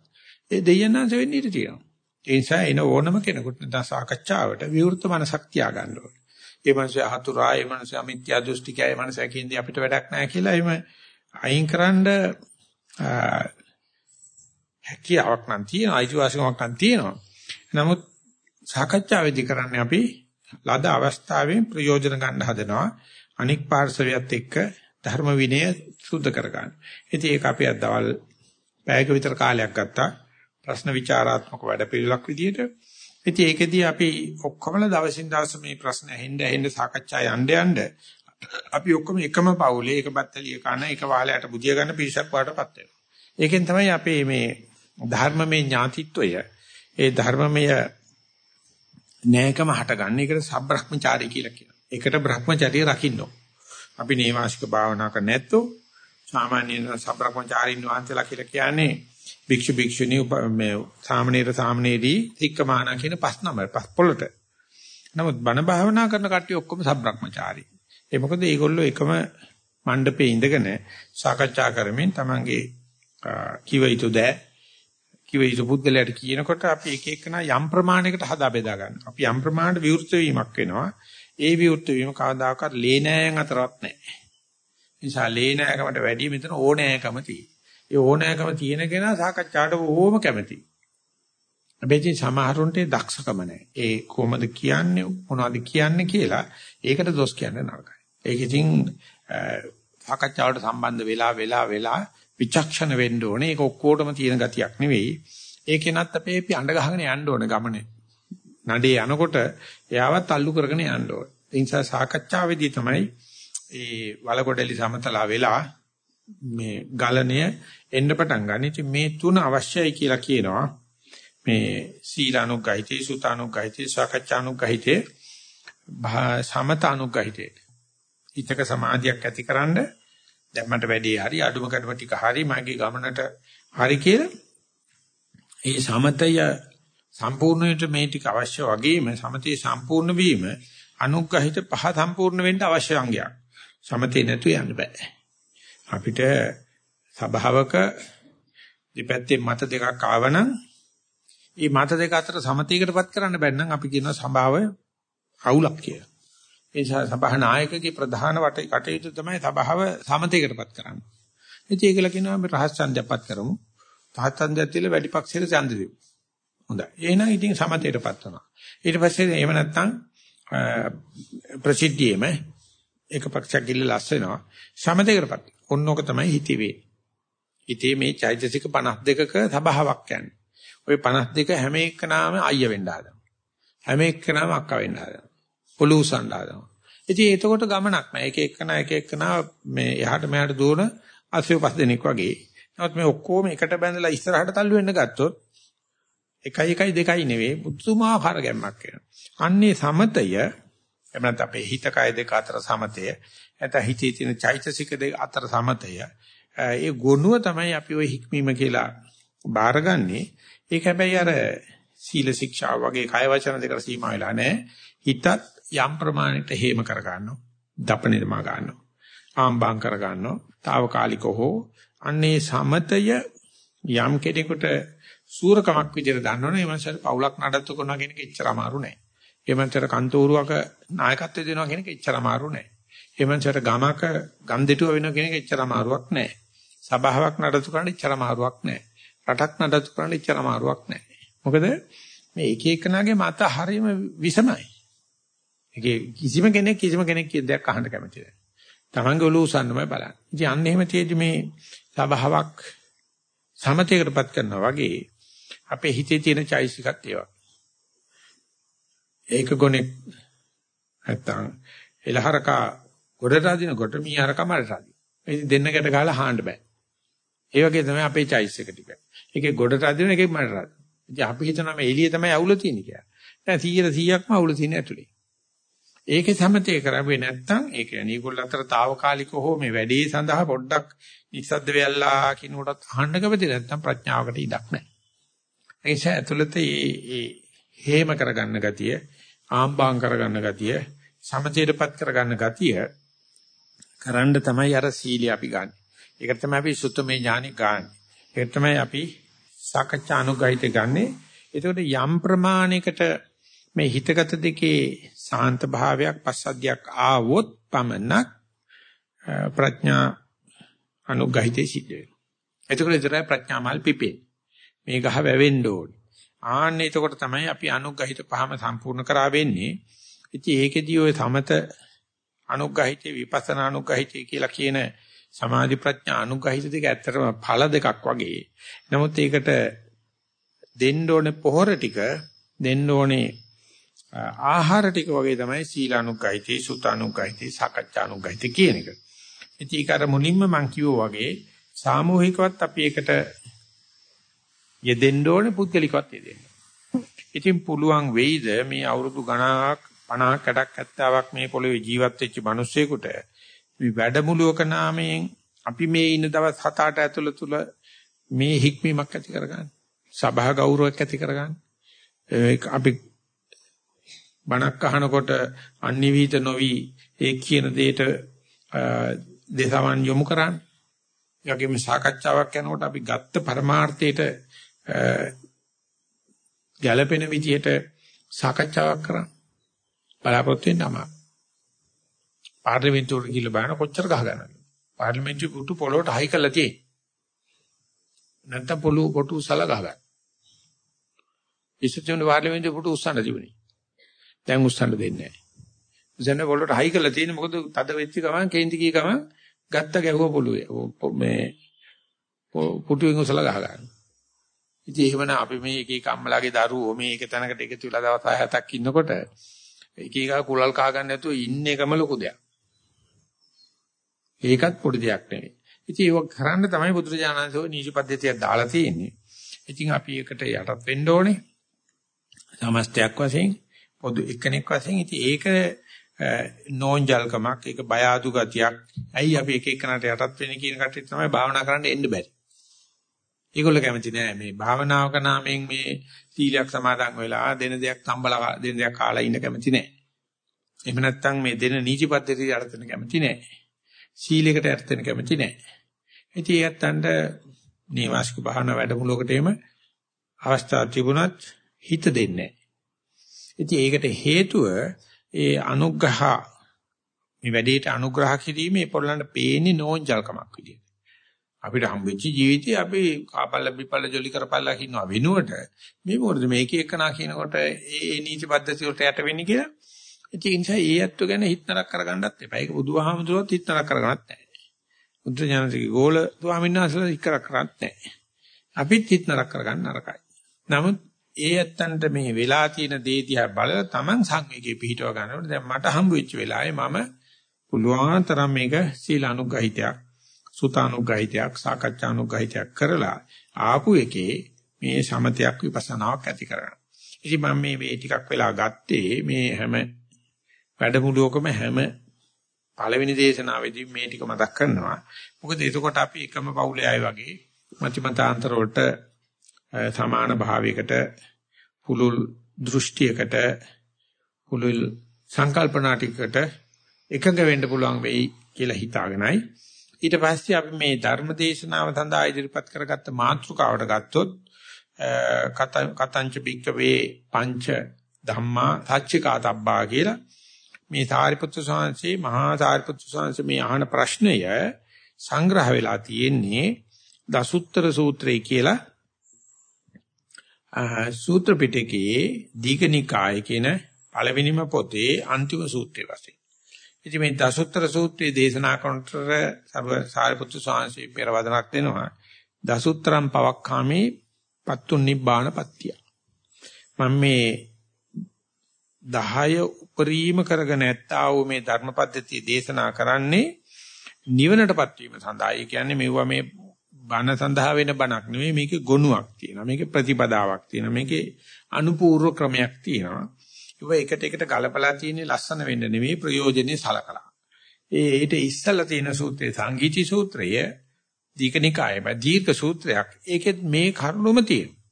ඒ දෙයනාසි වෙන්න ඉඩ තියෙනවා. ඒ නිසා එන ඕනම කෙනෙකුට නැත්නම් සාකච්ඡාවට විවෘත මනසක් තියාගන්න ඕනේ. ඒ මනස හතුරා, ඒ මනස අමිත්‍යා දෘෂ්ටිකය, ඒ මනස කියන්නේ අපිට වැඩක් නැහැ කියලා එහෙම අයින්කරනද හැකියාවක් නම් තියෙනවා, අයිතිවාසිකමක් නම් තියෙනවා. නමුත් සාකච්ඡාවේදී කරන්නේ අපි ලද අවස්ථාවෙන් ප්‍රයෝජන ගන්න හදනවා. අනික් පාර්ශවයත් එක්ක ධර්ම විනය සුද්ධ කරගන්න. ඉතින් ඒක අපි අදවල් පැයක විතර කාලයක් ගත්තා. ප්‍රශ්න විචාරාත්මක වැඩපිළිවෙලක් විදියට. ඉතින් ඒකෙදී අපි ඔක්කොමලා දවසින් දවස මේ ප්‍රශ්න ඇහෙන්න ඇහෙන්න සාකච්ඡා යන්න යන්න අපි ඔක්කොම එකම පවුලේ එක බත්තලිය කන එක වාලයට බුදිය ගන්න පිරිසක් වඩටපත් වෙනවා. ඒකෙන් තමයි අපේ මේ ධර්මමය ඥාතිත්වය ඒ ධර්මමය නෑකම හටගන්නේ. ඒකට සබ්‍රහ්මචාරී කියලා කියනවා. ඒකට බ්‍රහ්මචර්ය රකින්න අපි නේවාසික භාවනා කර නැත්තෝ සාමාන්‍ය සබ්‍රහ්මචාරින් වහන්සේලා කියලා කියන්නේ භික්ෂු භික්ෂුණී මේ සාමණේර සාමණේරී තික්කමානා කියන පස් නම පස් පොළට. නමුත් බණ භාවනා කරන කට්ටිය ඔක්කොම සබ්‍රහ්මචාරී. ඒ මොකද මේගොල්ලෝ එකම මණ්ඩපේ ඉඳගෙන සාකච්ඡා කරමින් තමන්ගේ කිව යුතු දෑ කිව යුතු පුද්ගලයාට කියනකොට අපි එක එකනා යම් ප්‍රමාණයකට හදා බෙදා ගන්නවා. අපි යම් ප්‍රමාණයට විවෘත වීමක් වෙනවා. ඒ විවෘත වීම කවදාකවත් ලේනෑයන් අතරවත් නැහැ. නිසා ලේනෑකමට වැඩි මෙතන ඕනෑකම තියෙනවා. ඒ ඕනෑකම තියෙන කෙනා සාකච්ඡාට බොහොම කැමතියි. හැබැයි සමහරුන්ට දක්ෂකම නැහැ. ඒ කොහොමද කියන්නේ මොනවද කියන්නේ කියලා ඒකට දොස් කියන්න නරකයි. ඒක ඉතින් සාකච්ඡාවට සම්බන්ධ වෙලා වෙලා වෙලා විචක්ෂණ වෙන්න ඕනේ. ඒක ඔක්කොටම තියෙන ගතියක් නෙවෙයි. ඒකෙනත් අපේ අපි අඬ ගහගෙන යන්න ඕනේ ගමනේ. නඩේ යනකොට එයාවත් අල්ලු කරගෙන යන්න ඕනේ. ඒ නිසා සාකච්ඡාවේදී තමයි ඒ වලකොඩලි සමතලා වෙලා මේ ගලණය එන්න පටන් ගන්න. ඉතින් මේ තුන අවශ්‍යයි කියලා කියනවා. මේ සීලානුගහිතේ සුතානුගහිතේ සාකච්ඡානුගහිතේ සමතානුගහිතේ. ඊතක සමාධියක් ඇතිකරන්න දැන් මට වැඩි හරි අඩුම කඩම ටික හරි මගේ ගමනට හරි කියලා ඒ සමතය සම්පූර්ණයට මේ ටික අවශ්‍ය වගේම සමතේ සම්පූර්ණ වීම අනුග්‍රහිත පහ සම්පූර්ණ වෙන්න අවශ්‍ය අංගයක්. සමතේ නැතු යන්න බෑ. අපිට සබාවක දෙපැත්තේ මත දෙකක් ආවනම් මේ මත දෙක අතර සමතේකටපත් කරන්න බැන්නම් අපි කියනවා සබාව අවුලක් කියලා. ඒ නිසා සභා නායකගේ ප්‍රධාන වට කටයුතු තමයි සභාව සමතේකටපත් කරන්නේ. ඉතින් ඒකල කියනවා අපි රහස් ඡන්දයක්පත් කරමු. රහස් ඡන්දයක් තියලා වැඩි පක්ෂයට ඡන්ද දෙමු. හොඳයි. එහෙනම් ඉතින් සමතේටපත් වෙනවා. ඊට පස්සේ එහෙම නැත්නම් ප්‍රසිද්ධියේම එක පක්ෂයක් ගිල්ල ලස් වෙනවා. සමතේකටපත්. ඔන්නෝක තමයි හිතේ හිතේ මේ චෛතසික 52ක සබාවක් කියන්නේ. ওই 52 හැම එකනාම අයිය වෙන්න හදනවා. හැම එකනාම අක්කා වෙන්න හදනවා. පොළු උසන්න හදනවා. ඉතින් එතකොට ගමනක් නෑ. එක එකන එක එකන මේ එහාට මෙහාට දුවන අසිය පස් දෙනෙක් වගේ. නමුත් මේ ඔක්කොම එකට බැඳලා ඉස්සරහට තල්ලු වෙන්න ගත්තොත් 1 1 2 නෙවෙයි පුදුමාකාර ගැම්මක් වෙනවා. අන්නේ සමතය එමණත් අපේ හිත කය දෙක අතර සමතය නැත්නම් හිතේ තියෙන චෛතසික දෙක අතර සමතය ඒ ගුණුව තමයි අපි ওই හික්මීම කියලා බාරගන්නේ. ඒක හැබැයි අර සීල ශික්ෂා වගේ කය වචන දෙකට සීමා වෙලා නැහැ. හිතත් යම් ප්‍රමාණයකට හේම කර ගන්නවා. දපණිරමා ගන්නවා. ආම්බාම් කර ගන්නවා. తాවකාලිකව හෝ අන්නේ සමතය යම් කෙනෙකුට සූරකමක් විදිහට දන්නවනේ ඒ මනසට පවුලක් නඩත්තු කරනවා කියන එක එච්චර අමාරු නෑ. ඒ මනසට කන්තෝරුවක නායකත්වය දෙනවා කියන එක එච්චර අමාරු නෑ. ඒ මනසට ගමක ගම්දෙටුව වෙනවා කියන එක එච්චර අමාරුවක් නෑ. සභාවක් නඩත්තු කරන්න එච්චර අමාරුවක් නෑ. රටක් නඩත්තු කරන්න එච්චර අමාරුවක් නෑ. මොකද මේ එක එකනාගේ මත හරීම විසමයි. ඒකේ කිසිම කෙනෙක් කිසිම කෙනෙක් කියන දෙයක් අහන්න කැමති නැහැ. Tamange ඔලුව උසන්නමයි බලන්නේ. ඉතින් අන්න එහෙම තියෙදි මේ සබාවක් සමතේකටපත් කරනවා වගේ අපේ හිතේ තියෙන චෛසිකත් ඒවා. ඒක ගොනේ නැත්තම් එලහරකා ගොඩට අදින කොට මීහරකා මරට අදින. ඉතින් දෙන්නකට ගහලා හාන්න බෑ. ඒ වගේ තමයි අපේ චෛස් එක ටික. ඒකේ ගොඩට අදින එකේ මරට අදින. ඉතින් අපි හිතනවා මේ එළිය තමයි අවුල තියෙන්නේ කියලා. දැන් 100 100ක්ම අවුල තියෙන ඇතුලේ. ඒකේ සමතේ කරන්නේ නැත්නම් ඒ කියන්නේ ඒගොල්ල අතර తాවකාලිකව හෝ මේ වැඩේ සඳහා පොඩ්ඩක් නිස්සද්ද වෙයල්ලා කිනුටත් අහන්න කැමති නැත්නම් ප්‍රඥාවකට ඉඩක් නැහැ. ඒ නිසා ඇතුළත මේ හේම කරගන්න ගතිය, ආම්බාම් කරගන්න ගතිය, සමතේටපත් කරගන්න ගතිය කරන්න තමයි අර සීලිය අපි ගන්න. ඒක තමයි අපි සුත්තමේ ඥානෙ ගන්න. ඒක තමයි අපි සාකච්ඡා අනුගහිත ගන්නෙ. ඒකට යම් ප්‍රමාණයකට මේ හිතගත දෙකේ සාන්ත භාවයක් පස්සද්ධියක් ආවොත් පමණක් ප්‍රඥා අනුගහිතේ සිද්ධ වෙනවා. එතකොට විතරයි ප්‍රඥාමල් පිපෙන්නේ. මේ ගහ වැවෙන්න ඕනේ. ආන්නේ එතකොට තමයි අපි අනුගහිත පහම සම්පූර්ණ කරා වෙන්නේ. ඉතින් ඒකෙදී ඔය සමත අනුගහිතේ විපස්සනා අනුගහිතේ කියලා කියන සමාධි ප්‍රඥා අනුගහිත දෙක ඇත්තටම ඵල දෙකක් වගේ. නමුත් ඒකට දෙන්න ඕනේ පොහොර ටික දෙන්න ඕනේ ආහාර ටික වගේ තමයි සීලානුග්ගයිතේ සුතානුග්ගයිතේ සාකච්ඡානුග්ගයිතේ කියන එක. ඉතින් ඒක අර මුලින්ම මම කිව්වා වගේ සාමූහිකවත් අපි එකට යෙදෙන්න ඕනේ පුද්ගලිකවත් යෙදෙන්න. ඉතින් පුළුවන් වෙයිද මේ අවුරුදු ගණනක් 50ක් 60ක් 70ක් මේ පොළවේ ජීවත් වෙච්ච මිනිස්සෙකුට මේ වැඩමුළුවක නාමයෙන් අපි මේ ඉන්න දවස් 7-8 ඇතුළත තුල මේ හික්මීමක් ඇති කරගන්න. සභා ගෞරවයක් ඇති කරගන්න. අපි බණක් අහනකොට අනිවිත නොවි ඒ කියන දෙයට දේශවන් යොමු කරන්නේ. ඒ වගේම සාකච්ඡාවක් යනකොට අපි ගත්ත පරමාර්ථයට ගැළපෙන විදිහට සාකච්ඡාවක් කරන්න. බලාපොරොත්තු වෙන්න අමාරු. පාර්ලිමේන්තුවට ගිහිල්ලා බලන කොච්චර ගහ ගන්නවද? පාර්ලිමේන්තු පුටු පොළොවට හයි කරලා තියෙන්නේ. නැත්තම් පොළොව පොටු උසලා ගහ ගන්න. ඉස්සෙල්ලා පාර්ලිමේන්තු පුටු උස්සන්න තිබුණේ. දැන් උස්සන්න දෙන්නේ නැහැ. උස්සන්න පොළොවට හයි කරලා තියෙන්නේ මොකද තද වෙච්ච ගමන් කේන්ති කී ගමන් ගත්ත ගැහුව පොළොවේ. මේ පුටුවෙන් උසලා ගහ ගන්න. ඉතින් එහෙමනම් අපි මේ එක එක අම්මලාගේ දරුවෝ මේ එක තැනකට එකතු වෙලා දවස් 6-7ක් ඉන්නකොට එක එක කුලල් කහ ගන්න නැතුව ඉන්න එකම ලොකු දෙයක්. ඒකත් පොඩි දෙයක් නෙවෙයි. ඉතින් ඒක කරන්න තමයි බුදුරජාණන්සෝ නීති පද්ධතියක් දාලා තියෙන්නේ. ඉතින් අපි ඒකට යටත් වෙන්න ඕනේ. සමස්තයක් වශයෙන් පොදු එක්කෙනෙක් වශයෙන් ඉතින් ඒක නෝන්ජල්කමක් ඒක බය අඩු ගතියක්. ඇයි අපි එක එකනට යටත් වෙන්නේ කියන කට්ටිය තමයි භාවනා කරන්න එන්න බැරි. ඒගොල්ලෝ කැමති නෑ මේ භාවනාවක නාමයෙන් මේ සීලයක් සමාදන් වෙලා දෙන දෙයක් තම්බලා දෙන දෙයක් කාලා ඉන්න කැමති නෑ. එහෙම නැත්නම් මේ දෙන නීති පද්ධතිය යටතන කැමති නෑ. සීලයකට යටතන කැමති නෑ. ඉතින් ඒත්තන්ට නේවාසික භාවනා වැඩමුළුවකට එම අවස්ථාවක් තිබුණත් හිත දෙන්නේ නෑ. ඉතින් ඒකට හේතුව ඒ අනුග්‍රහ මේ වැඩේට අනුග්‍රහ කිරීමේ පොළොන්නට පේන්නේ නෝන්ජල්කමක් විදියට. අපිට හම්බෙච්ච ජීවිතේ අපි කාපල්ල බිපල්ල ජොලි කරපල්ලා කියනවා වෙනුවට මේ මොකද මේක එකනා කියනකොට ඒ නීති පද්ධතිය වලට යට වෙන්නේ කියලා. ඒ නිසා ඒ ඇත්ත ගැන හිතනක් කරගන්නත් එපා. ඒක බුදුහාමුදුරුවෝත් හිතනක් කරගන්නත් නැහැ. බුද්ධ ඥානසික ගෝල ස්වාමීන් වහන්සේලා හිතනක් කරන්නත් නැහැ. අපිත් හිතනක් කරගන්න නරකයි. නමුත් ඒ ඇත්තන්ට මේ වෙලා තියෙන දේ දිහා බලලා Taman සංවේගයේ පිහිටව ගන්නකොට දැන් මට හම්බ වෙච්ච වෙලාවේ මම පුළුවන් තරම් මේක සීලානුගහිතයක් සුතානුග්‍රහිතයක් සාකච්ඡානුග්‍රහිතයක් කරලා ආපු එකේ මේ සමතයක් විපස්සනාවක් ඇති කරගන්න. ඉතින් මම මේ මේ ටිකක් වෙලා ගත්තේ මේ හැම වැඩමුළුවකම හැම පළවෙනි දේශනාවේදී මේ ටික මතක් කරනවා. මොකද එතකොට අපි එකම පවුලේ අය වගේ මතිමතාන්තර වලට සමාන භාවයකට පුලුල් දෘෂ්ටියකට පුලුල් සංකල්පනා ටිකකට එකඟ වෙන්න පුළුවන් වෙයි කියලා හිතාගෙනයි. ඊට පස්සේ අපි මේ ධර්ම දේශනාව සඳහා ඉදිරිපත් කරගත්ත මාතෘකාවට ගත්තොත් කතංච බික්කවේ පංච ධම්මා සච්චිකාතබ්බා කියලා මේ සාරිපුත්‍ර ස්වාමීන් මහා සාරිපුත්‍ර ස්වාමීන් මේ අහන ප්‍රශ්නය සංග්‍රහ වෙලා තියෙන්නේ දසුත්තර සූත්‍රය කියලා සූත්‍ර පිටකයේ දීඝනිකාය කියන පළවෙනිම පොතේ අන්තිම සූත්‍රය වශයෙන් ඉතින් මේ දසුත්තර සූත්‍රයේ දේශනා කරනතර සර්ව සාරිපුත්තු ස්වාමීන් පෙරවදනක් දෙනවා. දසුත්තරම් පවක්ඛාමේ පත්තු නිබ්බාන පත්‍ය. මම මේ 10 උපරිම කරගෙන ඇත්තා වූ මේ ධර්මපද්ධතිය දේශනා කරන්නේ නිවනටපත් වීම සඳහා. ඒ කියන්නේ මෙවුවා මේ බණ සඳහා වෙන බණක් නෙවෙයි මේකේ ගුණයක් තියෙනවා. මේකේ ප්‍රතිපදාවක් තියෙනවා. මේකේ අනුපූර්ව ක්‍රමයක් තියෙනවා. ඒව එකට එකට ගලපලා තියෙන්නේ ලස්සන වෙන්න නෙමෙයි ප්‍රයෝජනෙයි සලකලා. ඒ ඊට ඉස්සලා තියෙන සූත්‍රය සංගීති සූත්‍රය දීකනිකායම දීර්ඝ සූත්‍රයක්. ඒකෙත් මේ කරුණුම තියෙනවා.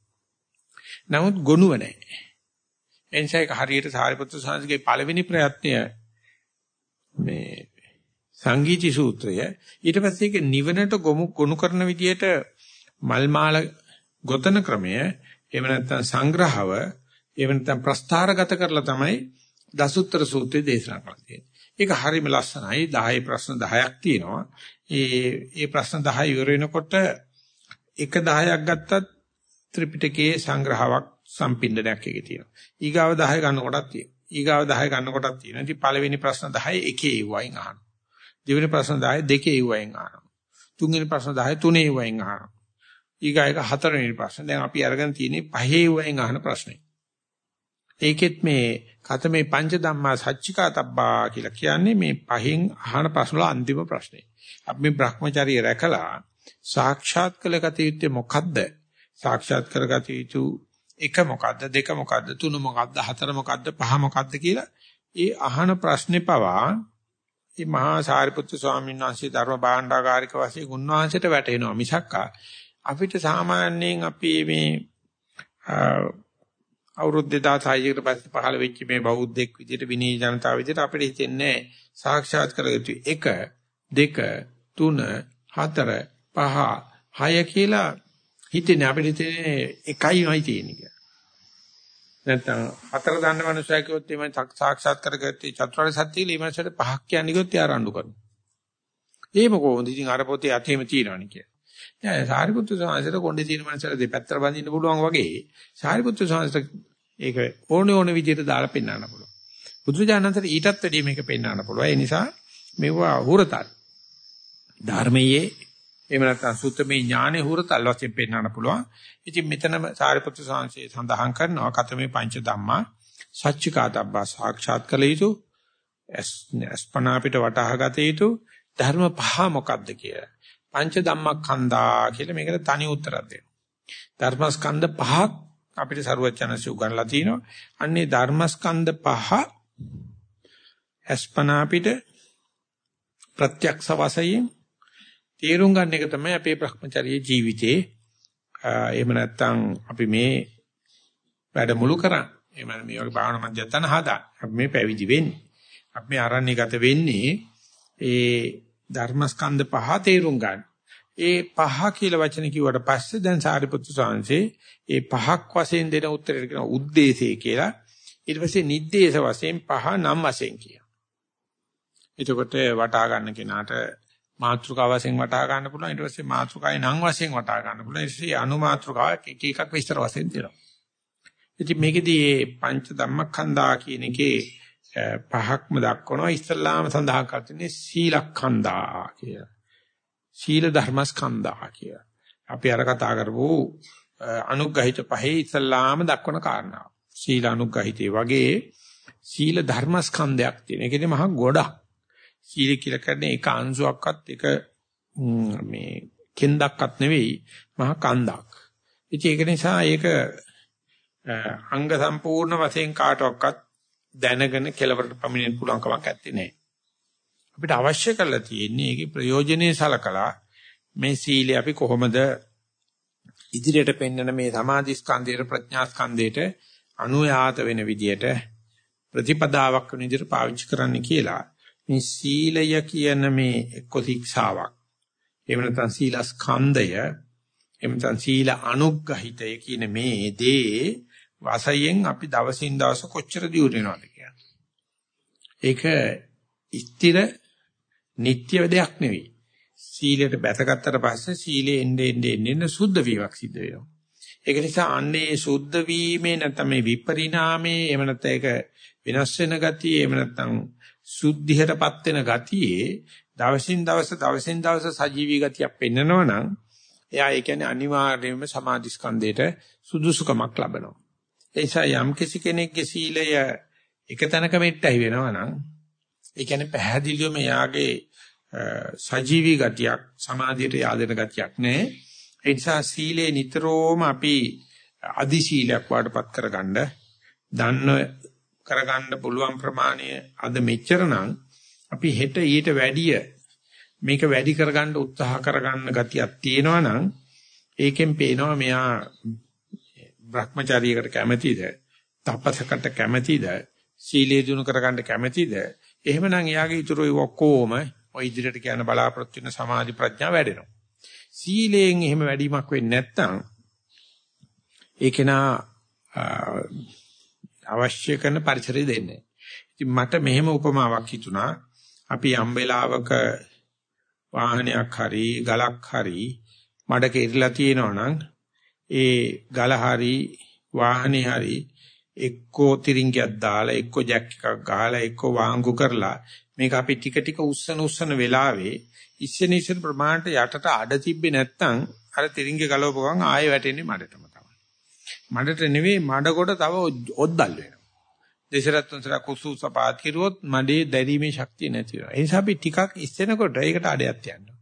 නමුත් ගොනුව නැහැ. එනිසා හරියට සාරිපුත්‍ර සාංශගේ පළවෙනි ප්‍රයත්නය මේ සංගීති සූත්‍රය ඊට පස්සේ ඒක නිවනට ගොමු ගොනු කරන විදියට මල් මාල ගොතන ක්‍රමය එහෙම නැත්නම් සංග්‍රහව එහෙම නැත්නම් ප්‍රස්ථාරගත කරලා තමයි දසුත්තර සූත්‍රය දේශනා කරන්නේ. ඒක හරියම ලස්සනයි. 10 ප්‍රශ්න 10ක් තියෙනවා. ඒ ඒ ප්‍රශ්න 10 ඉවර වෙනකොට එක 10ක් ගත්තත් ත්‍රිපිටකයේ සංග්‍රහයක් සම්පින්දනයක් එකේ තියෙනවා. ඊගාව 10 ගන්න කොටක් තියෙනවා. ඊගාව 10 ගන්න කොටක් තියෙනවා. ඉතින් පළවෙනි ප්‍රශ්න 10 එකේ වයින් අහනවා. දෙවෙනි ප්‍රශ්න 10 දෙකේ වයින් අහනවා. තුන්වෙනි ප්‍රශ්න 10 තුනේ වයින් අහනවා. ඊගායක හතරවෙනි ප්‍රශ්න. දැන් අපි අරගෙන තියෙන්නේ පහේ වයින් අහන ප්‍රශ්නේ. ඒකෙත් මේ කතමේ පංච ධම්මා සච්චිකාතබ්බා කියලා කියන්නේ මේ පහෙන් අහන ප්‍රශ්න වල අන්තිම ප්‍රශ්නේ. අපි මේ Brahmacharya රැකලා සාක්ෂාත් කළ ගත යුත්තේ මොකද්ද? සාක්ෂාත් කරගත යුතු එක මොකද්ද දෙක මොකද්ද තුන මොකද්ද හතර මොකද්ද පහ මොකද්ද කියලා ඒ අහන ප්‍රශ්නේ පවා මේ මහා සාරිපුත්තු ස්වාමීන් වහන්සේ ධර්ම භාණ්ඩාගාරික වශයෙන් උන්වහන්සේට වැටෙනවා මිසක් අපිට සාමාන්‍යයෙන් අපි මේ අවුරුදු 2600කට පස්සේ පහළ වෙච්ච මේ බෞද්ධෙක් විදිහට විනී ජනතාව විදිහට අපිට හිතෙන්නේ සාක්ෂාත් කරගත්තු 1 2 3 4 5 6 කියලා හිතෙන්නේ. අපිට හිතෙන්නේ එකයිමයි තියෙන්නේ කියලා. නැත්තම් හතර දන්න මනුස්සයෙක් කිව්වොත් එimhe සාක්ෂාත් කරගත්තේ චතුරාර්ය සත්‍ය කියලා ඊමණසට පහක් කියන්නේ කිව්වොත් එයා රණ්ඩු කරනවා. එහෙම කොහොමද ඉතින් අර පොතේ අතේම තියෙනවනේ කියලා. දැන් සාරිපුත්තු සාංශයට කොණ්ඩේ තියෙන මනුස්සයලා දෙපැත්තට බඳින්න පුළුවන් වගේ සාරිපුත්තු සාංශයට ඒක ඕනේ ඕනේ විදිහට දාලා පෙන්වන්න පුළුවන්. බුදුජානන්තට ඊටත් වැඩිය මේක පෙන්වන්න පුළුවන්. ඒ නිසා මේවා හුරතල්. ධර්මයේ එහෙම නැත්නම් සුත්තමේ ඥානෙ හුරතල් වශයෙන් පෙන්වන්න පුළුවන්. ඉතින් මෙතනම සාරිපුත්‍ර සාංශේ සඳහන් කරනවා කතමේ පංච ධම්මා සච්චිකාතබ්බා සාක්ෂාත් කළ යුතු අස්පනා පිට වටහා ගත යුතු ධර්ම පහ මොකක්ද කියලා. පංච ධම්මඛන්දා කියලා මේකට තනි උත්තරයක් දෙනවා. ධර්මස්කන්ධ පහක් අපිට සරුවචනසි උගන්ලා තිනවා. අන්නේ ධර්මස්කන්ධ පහ අස්පනා පිට ප්‍රත්‍යක්ෂ වශයෙන් තේරුම් ගන්න එක තමයි අපේ Brahmacharya ජීවිතේ එහෙම නැත්නම් අපි මේ වැඩමුළු කරා. එහෙම මේ වගේ භාවනා මධ්‍යස්ථාන හදා. අපි මේ පැවිදි වෙන්නේ. අපි මේ ආරණ්‍යගත වෙන්නේ ඒ ධර්මස්කන්ධ පහ තේරුම් ගන්න. ඒ පහ කියලා වචන කිව්වට පස්සේ දැන් සාරිපුත්තු සාංශේ ඒ පහක් වශයෙන් දෙන උත්තරේ කියන උද්දේශය කියලා. ඊට පස්සේ නිද්දේශ වශයෙන් පහ නම් වශයෙන් කියනවා. එතකොට වටා ගන්න කෙනාට මාත්‍රිකා වශයෙන් වටහා ගන්න පුළුවන් ඊට පස්සේ මාත්‍රිකාවේ නම් වශයෙන් වටහා ගන්න පුළුවන් ඊට පස්සේ අනුමාත්‍රිකාව එක එකක් විස්තර වශයෙන් තියෙනවා ඉතින් මේකෙදී මේ පංච ධම්මඛන්දා කියන එකේ පහක්ම දක්වනවා ඉස්ලාම සඳහන් කරන්නේ සීලඛන්දා කිය. සීල ධර්මස්කන්ධා කිය. අපි අර කතා කරපු අනුග්‍රහිත පහේ ඉස්ලාම දක්වන කාරණා. සීල අනුග්‍රහිතේ වගේ සීල ධර්මස්කන්ධයක් තියෙන. ඒකෙදි මහා ගොඩක් සීල කියලා කියන්නේ එක අංශුවක්වත් එක මේ කෙන්දක්වත් නෙවෙයි මහා කන්දක්. ඉතින් ඒක නිසා ඒක අංග සම්පූර්ණ වශයෙන් කාටවත් දැනගෙන කෙලවරට පමිනෙන්න පුළුවන් කමක් නැත්තේ නෑ. අපිට අවශ්‍ය කරලා තියෙන්නේ ඒකේ ප්‍රයෝජනේ සලකලා මේ සීලය අපි කොහොමද ඉදිරියට පෙන්වන මේ සමාධි ස්කන්ධයට ප්‍රඥා ස්කන්ධයට අනුයාත වෙන විදියට ප්‍රතිපදාවක් වෙන විදියට පාවිච්චි කරන්න කියලා මේ සීලය කියන මේ එක්ක ශික්ෂාවක් එහෙම නැත්නම් සීලස්කන්ධය එහෙම නැත්නම් සීල අනුග්‍රහිතය කියන මේ දේ වශයෙන් අපි දවසින් දවස කොච්චර දියුණු වෙනවද කියන්නේ. ඒක ස්ථිර නিত্য දෙයක් නෙවෙයි. සීලයට බැසගත්තට පස්සේ සීලේ එන්නේ එන්නේ එන්නේ සුද්ධ වීමක් සිද්ධ වෙනවා. ඒක නිසා අන්නේ සුද්ධ වීමේ නැත්නම් මේ විපරිණාමේ එහෙම නැත්නම් ඒක වෙනස් වෙන ගතිය එහෙම නැත්නම් සුද්ධියටපත් වෙන ගතියේ දවසින් දවස දවසින් දවස සජීවී ගතියක් පෙන්නනවා නම් එයා ඒ කියන්නේ අනිවාර්යයෙන්ම සමාධි ස්කන්ධයට සුදුසුකමක් ලබනවා. ඒ නිසා යම් කිසි කෙනෙක්ගේ සීලය එක තැනක මෙට්ටයි වෙනවා නම් ඒ කියන්නේ පැහැදිලිවම යාගේ සජීවී ගතියක් සමාධියට yaadෙන ගතියක් නැහැ. ඒ නිසා සීලේ නිතරම අපි අදි සීලයක් වඩපත් කරගන්න දන්න කරගන්න පුළුවන් ප්‍රමාණය අද මෙච්චර නම් අපි හෙට ඊට වැඩිය මේක වැඩි කරගන්න උත්සාහ කරගන්න ගතියක් තියෙනවා නම් ඒකෙන් පේනවා මෙයා Brahmachariයකට කැමැතිද? තපසකට කැමැතිද? සීලේ දිනු කරගන්න කැමැතිද? එහෙමනම් එයාගේ ඊටු ඔක්කොම ඔය ඉදිරියට කියන බලාපොරොත්තු වෙන සමාධි ප්‍රඥා වැඩෙනවා. සීලයෙන් එහෙම වැඩිමක් වෙන්නේ නැත්නම් ඒකේනා අවශ්‍ය කරන පරිසරය දෙන්නේ. ඉතින් මට මෙහෙම උපමාවක් හිතුණා. අපි යම් වෙලාවක වාහනයක් හරි ගලක් හරි මඩක ඉරලා තියෙනවනම් ඒ ගල හරි වාහනේ හරි එක්කෝ තිරින්ගයක් දාලා එක්කෝ ජැක් එකක් ගහලා එක්කෝ වාංගු කරලා මේක අපි ටික ටික උස්සන උස්සන වෙලාවේ ඉස්සෙන ඉස්සෙන ප්‍රමාණයට යටට අඩ තිබ්බේ නැත්නම් අර තිරින්ගේ ගලවපුවම ආයෙ වැටෙන්නේ මඩටම තමයි. මඩට නෙවෙයි මඩ කොට තව ඔද්දල් වෙනවා. දෙසරත් තුන්සර කුසුස පාත් කිරුවොත් මඩේ දැරීමේ ශක්තිය නැති වෙනවා. ඒ නිසා අපි ටිකක් ඉස්සෙනකොට ඒකට අඩයක් තියනවා.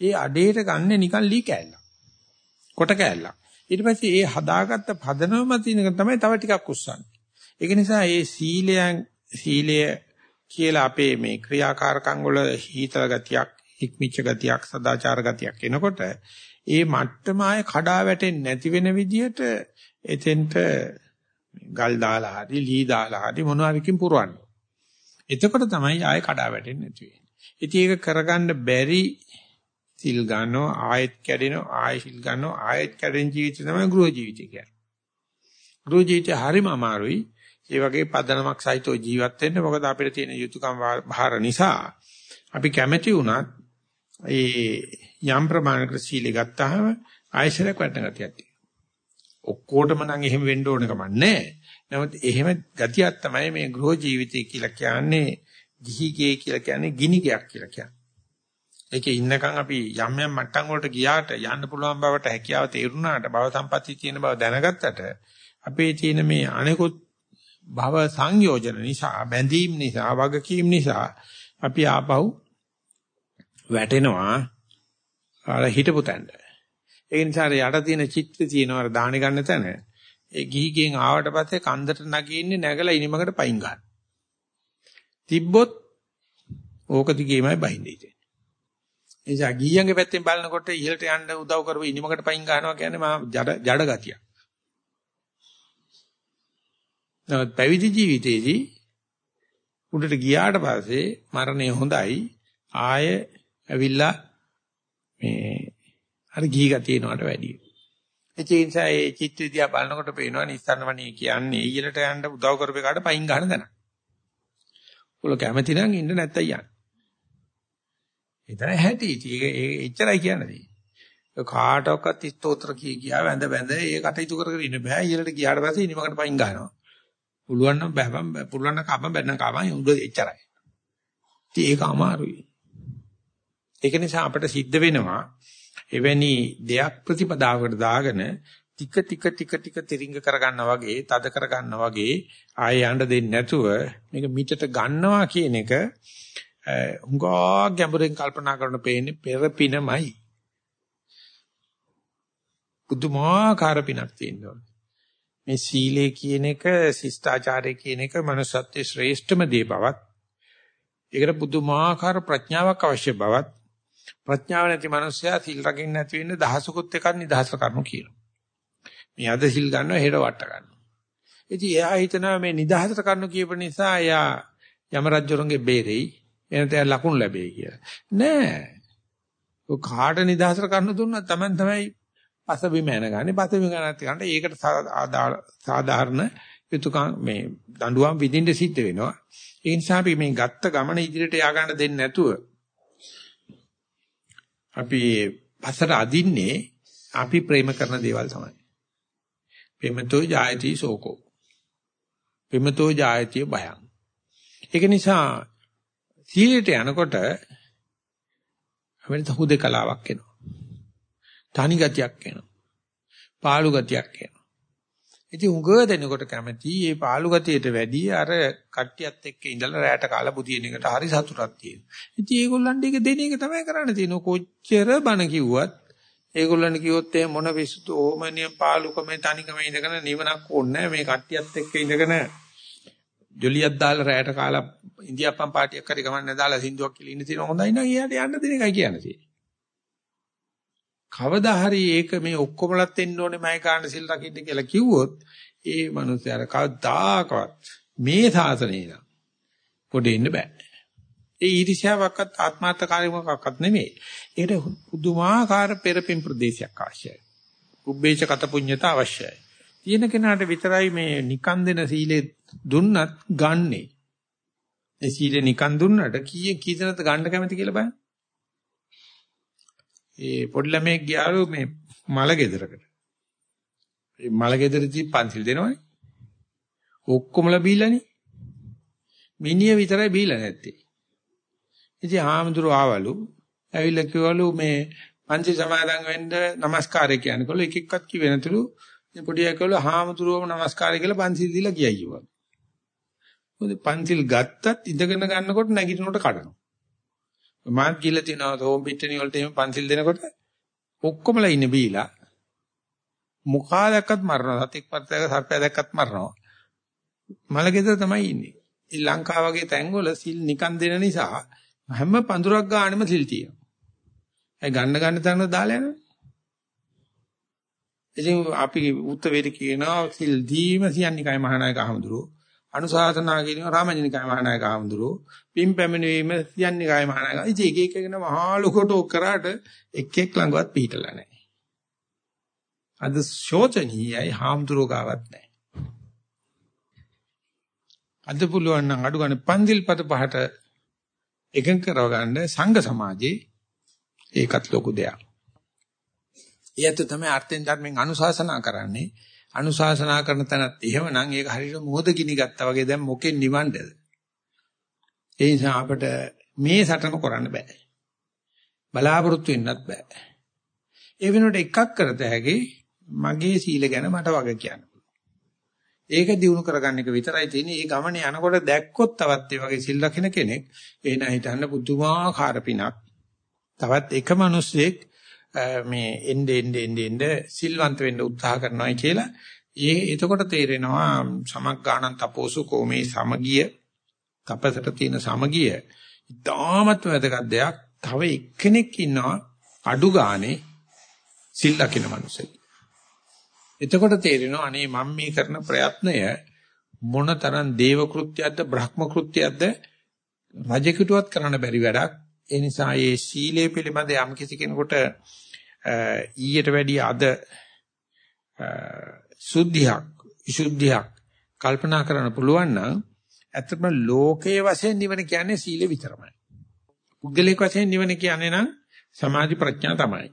ඒ අඩේට ගන්න නිකන් ලී කෑල්ලක්. කොට කෑල්ලක්. ඊට පස්සේ ඒ හදාගත්ත පදනම තියෙනක තමයි තව ටිකක් උස්සන්නේ. ඒක නිසා මේ සීලයන් සීලය කියලා අපේ මේ ක්‍රියාකාරකම් වල හීතල ගතියක්, හික්මිච්ච ගතියක්, සදාචාර ගතියක් එනකොට ඒ මට්ටම ආයේ කඩා වැටෙන්නේ නැති වෙන විදිහට එතෙන්ට ගල් දාලා හරි ලී දාලා හරි මොනවා විකින් පුරවන්න. එතකොට තමයි ආයේ කඩා වැටෙන්නේ නැති වෙන්නේ. ඉතින් ඒක කරගන්න බැරි සිල් ගන්නවා ආයෙත් කැඩෙනවා ආයෙ සිල් ගන්නවා ආයෙත් කැඩෙන ජීවිතය තමයි ගෘහ ජීවිතය කියන්නේ. ගෘහ ජීවිතය හරිම අමාරුයි. ඒ වගේ පදනමක් සහිතව ජීවත් වෙන්න මොකද අපිට තියෙන යුතුයකම් භාර නිසා අපි කැමැති වුණත් ඒ යම් ප්‍රමාණයකට සීලෙ ගත්තාම ආයෙසරක් වැටෙන ගතියක් තියෙනවා. ඔක්කොටම නම් එහෙම වෙන්න ඕන කම නැහැ. නමුත් එහෙම ගතියක් තමයි මේ ගෘහ ජීවිතය කියලා කියන්නේ ගිහිගේ කියලා කියන්නේ ගිනිගයක් කියලා කියන්නේ. ඒකේ ඉන්නකම් අපි යම් යම් මට්ටම් වලට ගියාට යන්න පුළුවන් බවට හැකියාව තේරුණාට භව සම්පatti තියෙන බව දැනගත්තට අපේ තියෙන මේ අනෙකුත් භව සංයෝජන නිසා බැඳීම් නිසා වගකීම් නිසා අපි ආපහු වැටෙනවා අර හිටපු තැනට. ඒ නිසා යට තියෙන චිත්‍ර තියෙනවා දාහනේ ගන්න තැන. ඒ ගිහිගෙන් ආවට පස්සේ කන්දට නගින්නේ නැගලා ඉනිමකට පයින් ගන්න. තිබ්බොත් ඕක දිගේමයි බහින්නේ. ඒ නිසා ගීයන්ගේ පැත්තෙන් බලනකොට ඉහළට යන්න උදව් කරව ඉනිමකට පයින් ගන්නවා කියන්නේ මහා ජඩ ජඩ ගතියක්. නමුත් පැවිදි ජීවිතයේදී උඩට ගියාට පස්සේ මරණය හොඳයි ආය ඇවිල්ලා මේ අර ගිහි ගතියනකට වැඩියි. ඒ නිසා ඒ චිත්ත විද්‍යාව බලනකොට පේනවා නිස්සාරණවණී කියන්නේ ඊළට යන්න උදව් කරපේකට පයින් ගන්න දන. ඔල කැමති නම් ඉන්න නැත්තම් යන්න. එතන හැටි. ඒක එච්චරයි කියන්නේ. කාටවත් ස්තෝත්‍ර කී කියා වැඳ වැඳ ඒ කටයුතු කර කර ඉන්න බෑ. ඊළඟට ගියාට පස්සේ ඉනිමකට පයින් ගන්නවා. පුළුවන් නම් බෑපම් පුළුවන් නම් කපම් බැන්න කපම් උඩ එච්චරයි. ඉතින් ඒක අමාරුයි. ඒක නිසා අපිට සිද්ධ වෙනවා එවැනි දෙයක් ප්‍රතිපදාවකට දාගෙන ටික ටික ටික ටික තිරිංග කරගන්නා වගේ, තද කරගන්නා වගේ ආයෙ යන්න දෙන්නේ නැතුව මේක මිටට ගන්නවා කියන එක හුඟා ගැඹුරින් කල්පනා කරන පේන්නේ පෙරපිනමයි. පුදුමාකාර පිනක් තියෙනවා. මේ සීලය කියන එක, ශිෂ්ටාචාරය කියන එක manussත්වයේ ශ්‍රේෂ්ඨම දේ බවත්, ඒකට පුදුමාකාර ප්‍රඥාවක් අවශ්‍ය බවත්, ප්‍රඥාව නැති මනුස්සයා සිල් රකින්න නැති වෙන්නේ දහසකුත් එකක් නිදහස කරනු කියනවා. මේ අද සිල් ගන්නවා හෙට වට ගන්නවා. ඉතින් එයා හිතනවා මේ නිදහසට කරනු කියප නිසා එයා යම රජුරන්ගේ බේරෙයි එනතේ ලකුණු ලැබෙයි කියලා. නෑ. ඔය කාට නිදහසට කරන්න දුන්නා තමයි තමයි පසබිම යනගන්නේ. පසබිම ගන්නත් ගන්න ඒකට සාධාරණ යුතුයකම් මේ දඬුවම් විඳින්න සිද්ධ වෙනවා. ඒ නිසා අපි මේ ගත්ත ගමන ඉදිරියට යා ගන්න දෙන්නේ නැතුව අපි පසට අදින්නේ අපි ප්‍රේම කරන දේවල් තමයි. ප්‍රේමතෝ ජායති සෝකෝ. ප්‍රේමතෝ ජායති භයං. ඒක නිසා සීලයට යනකොට අපිට හුදකලාවක් එනවා. තනි ගතියක් එනවා. පාළු ගතියක් එනවා. ඉතින් උග දෙනකොට කැමති මේ පාළු ගතියට වැඩිය අර කට්ටියත් එක්ක ඉඳලා රැට කාලා බුදින එකට හරි සතුටක් තියෙනවා. ඉතින් ඒගොල්ලන්ට ඒක දෙන එක තමයි කරන්න තියෙන්නේ. කොච්චර බණ කිව්වත් ඒගොල්ලන් කිව්වොත් එහෙම මොන විසුතු ඕමනිය පාළුකම තනිකම ඉඳගෙන නිවනක් ඕනේ මේ කට්ටියත් එක්ක ඉඳගෙන ජොලියක් දාලා රැයට කාලා ඉන්දියාප්පම් පාටියක් කරේ ගමන් නැදාලා සින්දුවක් කියලා ඉන්න තියෙන හොඳයි නම් එයාට යන්න දෙන එකයි කියන්නේ. කවදා හරි ඒක මේ ඔක්කොමලත් එන්න ඕනේ මයි කාණ සිල් රකින්න කියලා කිව්වොත් ඒ මනුස්සයාර කවදාකවත් මේ සාසනේ නම් පොඩ ඉන්න බෑ. ඒ ඊර්ෂ්‍යාවක්වත් ආත්මාර්ථකාරීකමක්වත් නෙමෙයි. ඒකට පුදුමාකාර පෙරපින් ප්‍රදේශයක් අවශ්‍යයි. උබ්බේච කත පුඤ්ඤත අවශ්‍යයි. තියෙන කෙනාට විතරයි මේ නිකන් දෙන සීලේ දුන්නත් ගන්නෙ. ඒ සීලේ නිකන් දුන්නට කීයේ කීතනද ගන්න කැමති කියලා බලන්න. ඒ පොඩි ළමෙක් ගියාලු මේ මල ගෙදරකට. ඒ මල ගෙදරදී පන්සිල් දෙනවනේ. ඔක්කොමලා බීලානේ. මිනිය විතරයි බීලා නැත්තේ. ඉතින් ආමඳුර ආවලු ඇවිල්ලා කිව්වලු මේ පන්සිල් සමාදන් වෙන්න নমස්කාරය කියනකොට එක එක්කත් කිව්වේ නැතුළු මේ පොඩි අයකවල ආමඳුරවම নমස්කාරය කියලා පන්සිල් දීලා ගියයි කිව්වා. පන්සිල් ගත්තත් ඉඳගෙන ගන්නකොට නැගිටිනකොට කඩනවා. මාත් ගිහලා තියනවා හෝම් පිටණි වලට එහෙම පන්සිල් දෙනකොට ඔක්කොමලා ඉන්නේ බීලා. මුඛා දැක්කත් මරනවා. සතෙක් පත්තක සර්පයා දැක්කත් මරනවා. මලගෙදර තමයි ඉන්නේ. ශ්‍රී ලංකාව වගේ තැන්වල සිල් නිකන් දෙන නිසා හැම පඳුරක් ගානෙම සිල් තියෙනවා. ඒ ගන්න ගන්න තැන දාලා යනවා. ඉතින් අපි උත්තර කියනවා සිල් දීම සියන්නිකයි මහානායක අහමුදුරෝ. අනුශාසනා කියනවා රාමජනිකයි මහානායක අහමුදුරෝ. පින් පැමිණීම සියන්නිකයි මහානායක. ඉතින් එක එක එකන මහා ලොකොට ඔක් කරාට එක් එක් ළඟවත් පිළිටලා නැහැ. අද ශෝචනීයයි හාමුදුරෝ ගාවත් නැහැ. අද පුළුවන් නම් අඩු ගන්න පන්දිල් පද පහට එකඟ කරව ගන්න සංඝ සමාජයේ ඒකත් ලොකු දෙයක්. ඒත් තමයි අර්ථෙන් ධර්මෙන් අනුශාසනා කරන්නේ. අනුශාසනා කරන තැනත් එහෙමනම් ඒක හරියට මොහොත ගිනි ගත්තා වගේ දැන් මොකෙන් නිවන්නද? ඒ නිසා අපිට මේ සටන කරන්න බෑ. බලාපොරොත්තු වෙන්නත් බෑ. ඒ වෙනුවට එකක් කරත හැකි මගේ සීල ගැන මට වග කියන්න. ඒක දිනු කරගන්න එක විතරයි තියෙන්නේ. මේ ගමනේ යනකොට දැක්කොත් තවත් ඒ වගේ සිල් රකින්න කෙනෙක් එන හිතන්න පුදුමාකාර පිනක්. තවත් එක මිනිස්සෙක් මේ එnde ende ende ende සිල්වන්ත වෙන්න උත්සාහ කරනවායි කියලා. ඒ එතකොට තේරෙනවා සමග්ගාණන් තපෝසු කෝමේ සමගිය තපසට තියෙන සමගිය ඉතාමත් වැදගත් දෙයක්. තව එක්කෙනෙක් ඉන්නවා අඩු ගානේ සිල් ලකින මිනිසෙක් එතකොට තේරෙනවා අනේ මම මේ කරන ප්‍රයත්නය මොනතරම් දේව කෘත්‍යයක්ද බ්‍රහ්ම කෘත්‍යයක්ද රජෙකුටවත් කරන්න බැරි වැඩක්. ඒ නිසා මේ සීලය පිළිබඳ යම් කිසි කෙනෙකුට ඊට වැඩිය අද සුද්ධියක් විසුද්ධියක් කල්පනා කරන්න පුළුවන් නම් ඇත්තම ලෝකයේ වශයෙන් නිවන කියන්නේ සීල විතරමයි. පුද්ගලික වශයෙන් නිවන කියන්නේ නම් සමාධි ප්‍රඥා තමයි.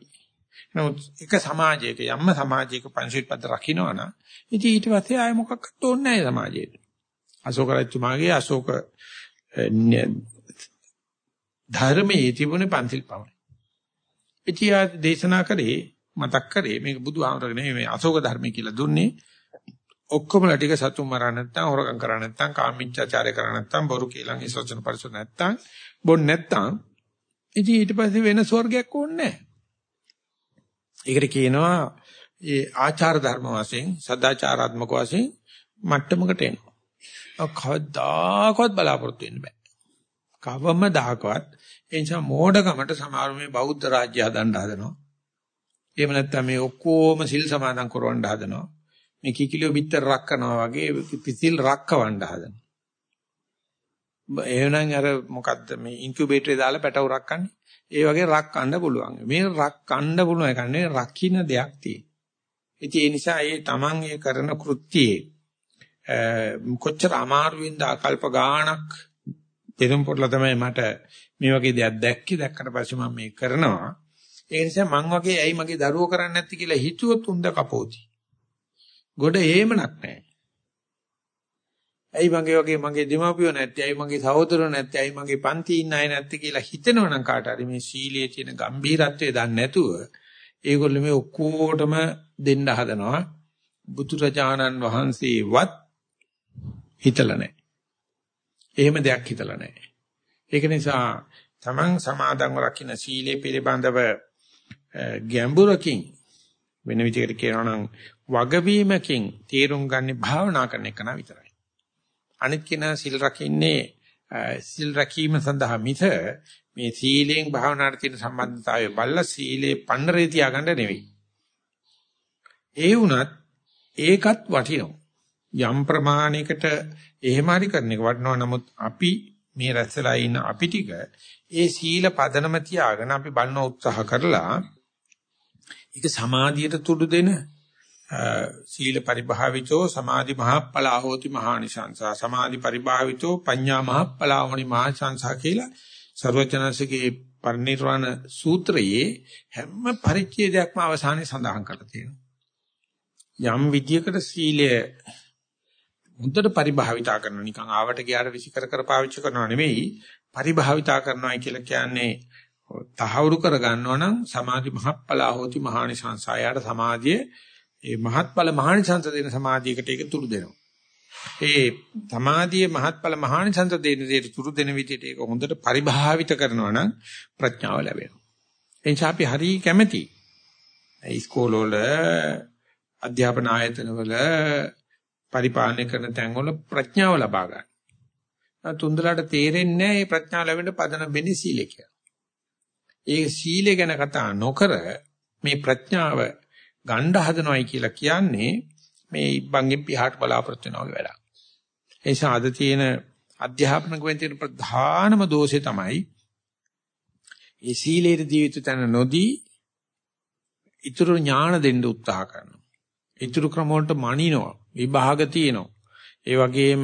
නමුත් එක සමාජයක යම්ම සමාජයක පංචශීල පද රකින්නවා නම් ඉතින් ඊට පස්සේ ආය මොකක්වත් ඕනේ නැහැ සමාජයට. අශෝක රජතුමාගේ අශෝක ධර්මයේ තිබුණේ පන්සිල් පමණයි. ඉතියා දේශනා කරේ මතක් කරේ මේක බුදුහාමරගෙන නෙමෙයි මේ අශෝක ධර්මය කියලා දුන්නේ. ඔක්කොමලා ටික සතුම් මරා නැත්තම් හොරකම් කරා නැත්තම් කාමීච්ඡාචාරය කරා නැත්තම් බොරු කියලා හිසොචන පරිසු නැත්තම් බොන් නැත්තම් ඉතින් ඊට පස්සේ වෙන ස්වර්ගයක් ඕනේ නැහැ. ඒකට කියනවා ඒ ආචාර ධර්ම වශයෙන් සදාචාරාත්මක වශයෙන් මට්ටමකට එනවා. කවදාකවත් බලාපොරොත්තු වෙන්න බෑ. කවම දාකවත් ඒ නිසා මෝඩකමට සමහර මේ බෞද්ධ රාජ්‍ය හදන්න හදනවා. එහෙම නැත්නම් මේ ඔක්කොම සිල් සමාදන් කරවන්න හදනවා. මේ කිකිලිය බිත්තර රක් කරනවා වගේ පිසිල් රක්කවන්න හදනවා. එහෙනම් අර මොකද්ද මේ ඉන්කියුබේටරේ දාලා පැටව රක්කන්නේ. ඒ වගේ රක්කන්න පුළුවන්. මේ රක්කන්න පුළුවන් එක නෙවෙයි රකින්න දෙයක් තියෙන. ඉතින් ඒ නිසා ඒ තමන් ඒ කරන කෘත්‍යයේ කොච්චර අමාරුවෙන්ද ආකල්ප ගාණක් දෙනම් පොట్ల තමයි මට මේ වගේ දෙයක් දැක්කේ දැක්කට පස්සේ මම මේක කරනවා. ඒ නිසා මං වගේ ඇයි මගේ දරුවෝ කරන්නේ නැති කියලා හිතුවොත් උන්ද කපෝති. ගොඩ හේමනක් නැහැ. ඇයි මගේ වගේ මගේ දෙමාපියෝ නැත්තේ ඇයි මගේ සහෝදරයෝ නැත්තේ ඇයි මගේ පන්ති ඉන්න අය නැත්තේ කියලා හිතනවනම් කාට හරි මේ සීලයේ තියෙන ගැඹීරත්වය දන්නේ නැතුව ඒගොල්ලෝ මේ ඔක්කොටම දෙන්න හදනවා බුදුරජාණන් වහන්සේවත් හිතලා නැහැ. එහෙම දෙයක් හිතලා නැහැ. ඒක නිසා තමන් සමාදන්ව රකින්න සීලේ පිළිබඳව ගැඹුරකින් වෙන විදිහකට කියනවා නම් වගවීමකින් තීරුම් ගන්න භාවනා කරන එක නා විතරයි. අනිත් කෙනා සිල් රකින්නේ සිල් රැකීම සඳහා මිස මේ සීලෙන් භාවනාවට තියෙන සම්බන්ධතාවය බල්ලා සීලේ පන්නරේ තියාගන්න නෙවෙයි. ඒ වුණත් ඒකත් වටිනවා. යම් ප්‍රමාණයකට එහෙම හරි කරන එක වටිනවා. නමුත් අපි මේ රැස්සලා ඉන්න අපි ටික ඒ සීල පදනම තියාගෙන අපි බලන උත්සාහ කරලා ඒක සමාධියට තුඩු දෙන සීල පරිභාවිතෝ සමාධි මහප්පලා හෝති මහානිසංසා සමාධි පරිභාවිතෝ පඤ්ඤා මහප්පලා හෝනි මහානිසංසා කියලා ਸਰවචනසිකේ පරිනිර්වාණ සූත්‍රයේ හැම පරිච්ඡේදයක්ම අවසානයේ සඳහන් කරලා තියෙනවා යම් විදියකට සීලය හොඳට පරිභාවිතා කරනවා නිකන් ආවට ගියාට විසිකර කර පාවිච්චි කරනවා නෙවෙයි පරිභාවිතා කරනවා කියලා කියන්නේ තහවුරු කර ගන්නවා නම් සමාධි මහප්පලා හෝති මහානිසංසායයට සමාධිය ඒ මහත්ඵල මහානිසංස දෙන සමාධියකට ඒක තුරු දෙනවා. ඒ සමාධියේ මහත්ඵල මහානිසංස දෙන දෙයට තුරු දෙන විදිහට ඒක හොඳට පරිභාවිත කරනවා නම් ප්‍රඥාව ලැබෙනවා. එනිසා අපි හරි කැමැති. ඉස්කෝලවල අධ්‍යාපන ආයතනවල පරිපාලනය කරන තැන්වල ප්‍රඥාව ලබා ගන්න. තුන්දලට තේරෙන්නේ නැහැ මේ ප්‍රඥාව ලැබෙන්න පදන වෙන්නේ සීලය කියලා. ඒ සීලය ගැන කතා නොකර මේ ප්‍රඥාව ගණ්ඩ හදනවයි කියලා කියන්නේ මේ ඉබ්බන්ගෙන් පියාට බලාපොරොත්තු වෙනවා වගේ වැඩක්. ඒ නිසා අද තියෙන අධ්‍යාපන ක්වෙන් තියෙන ප්‍රධානම දෝෂය තමයි ඒ සීලයේ ජීවිත තන නොදී ඊතුරු ඥාන දෙන්න උත්සාහ කරනවා. ඊතුරු ක්‍රම වලට මනිනවා. විභාග තියෙනවා. ඒ වගේම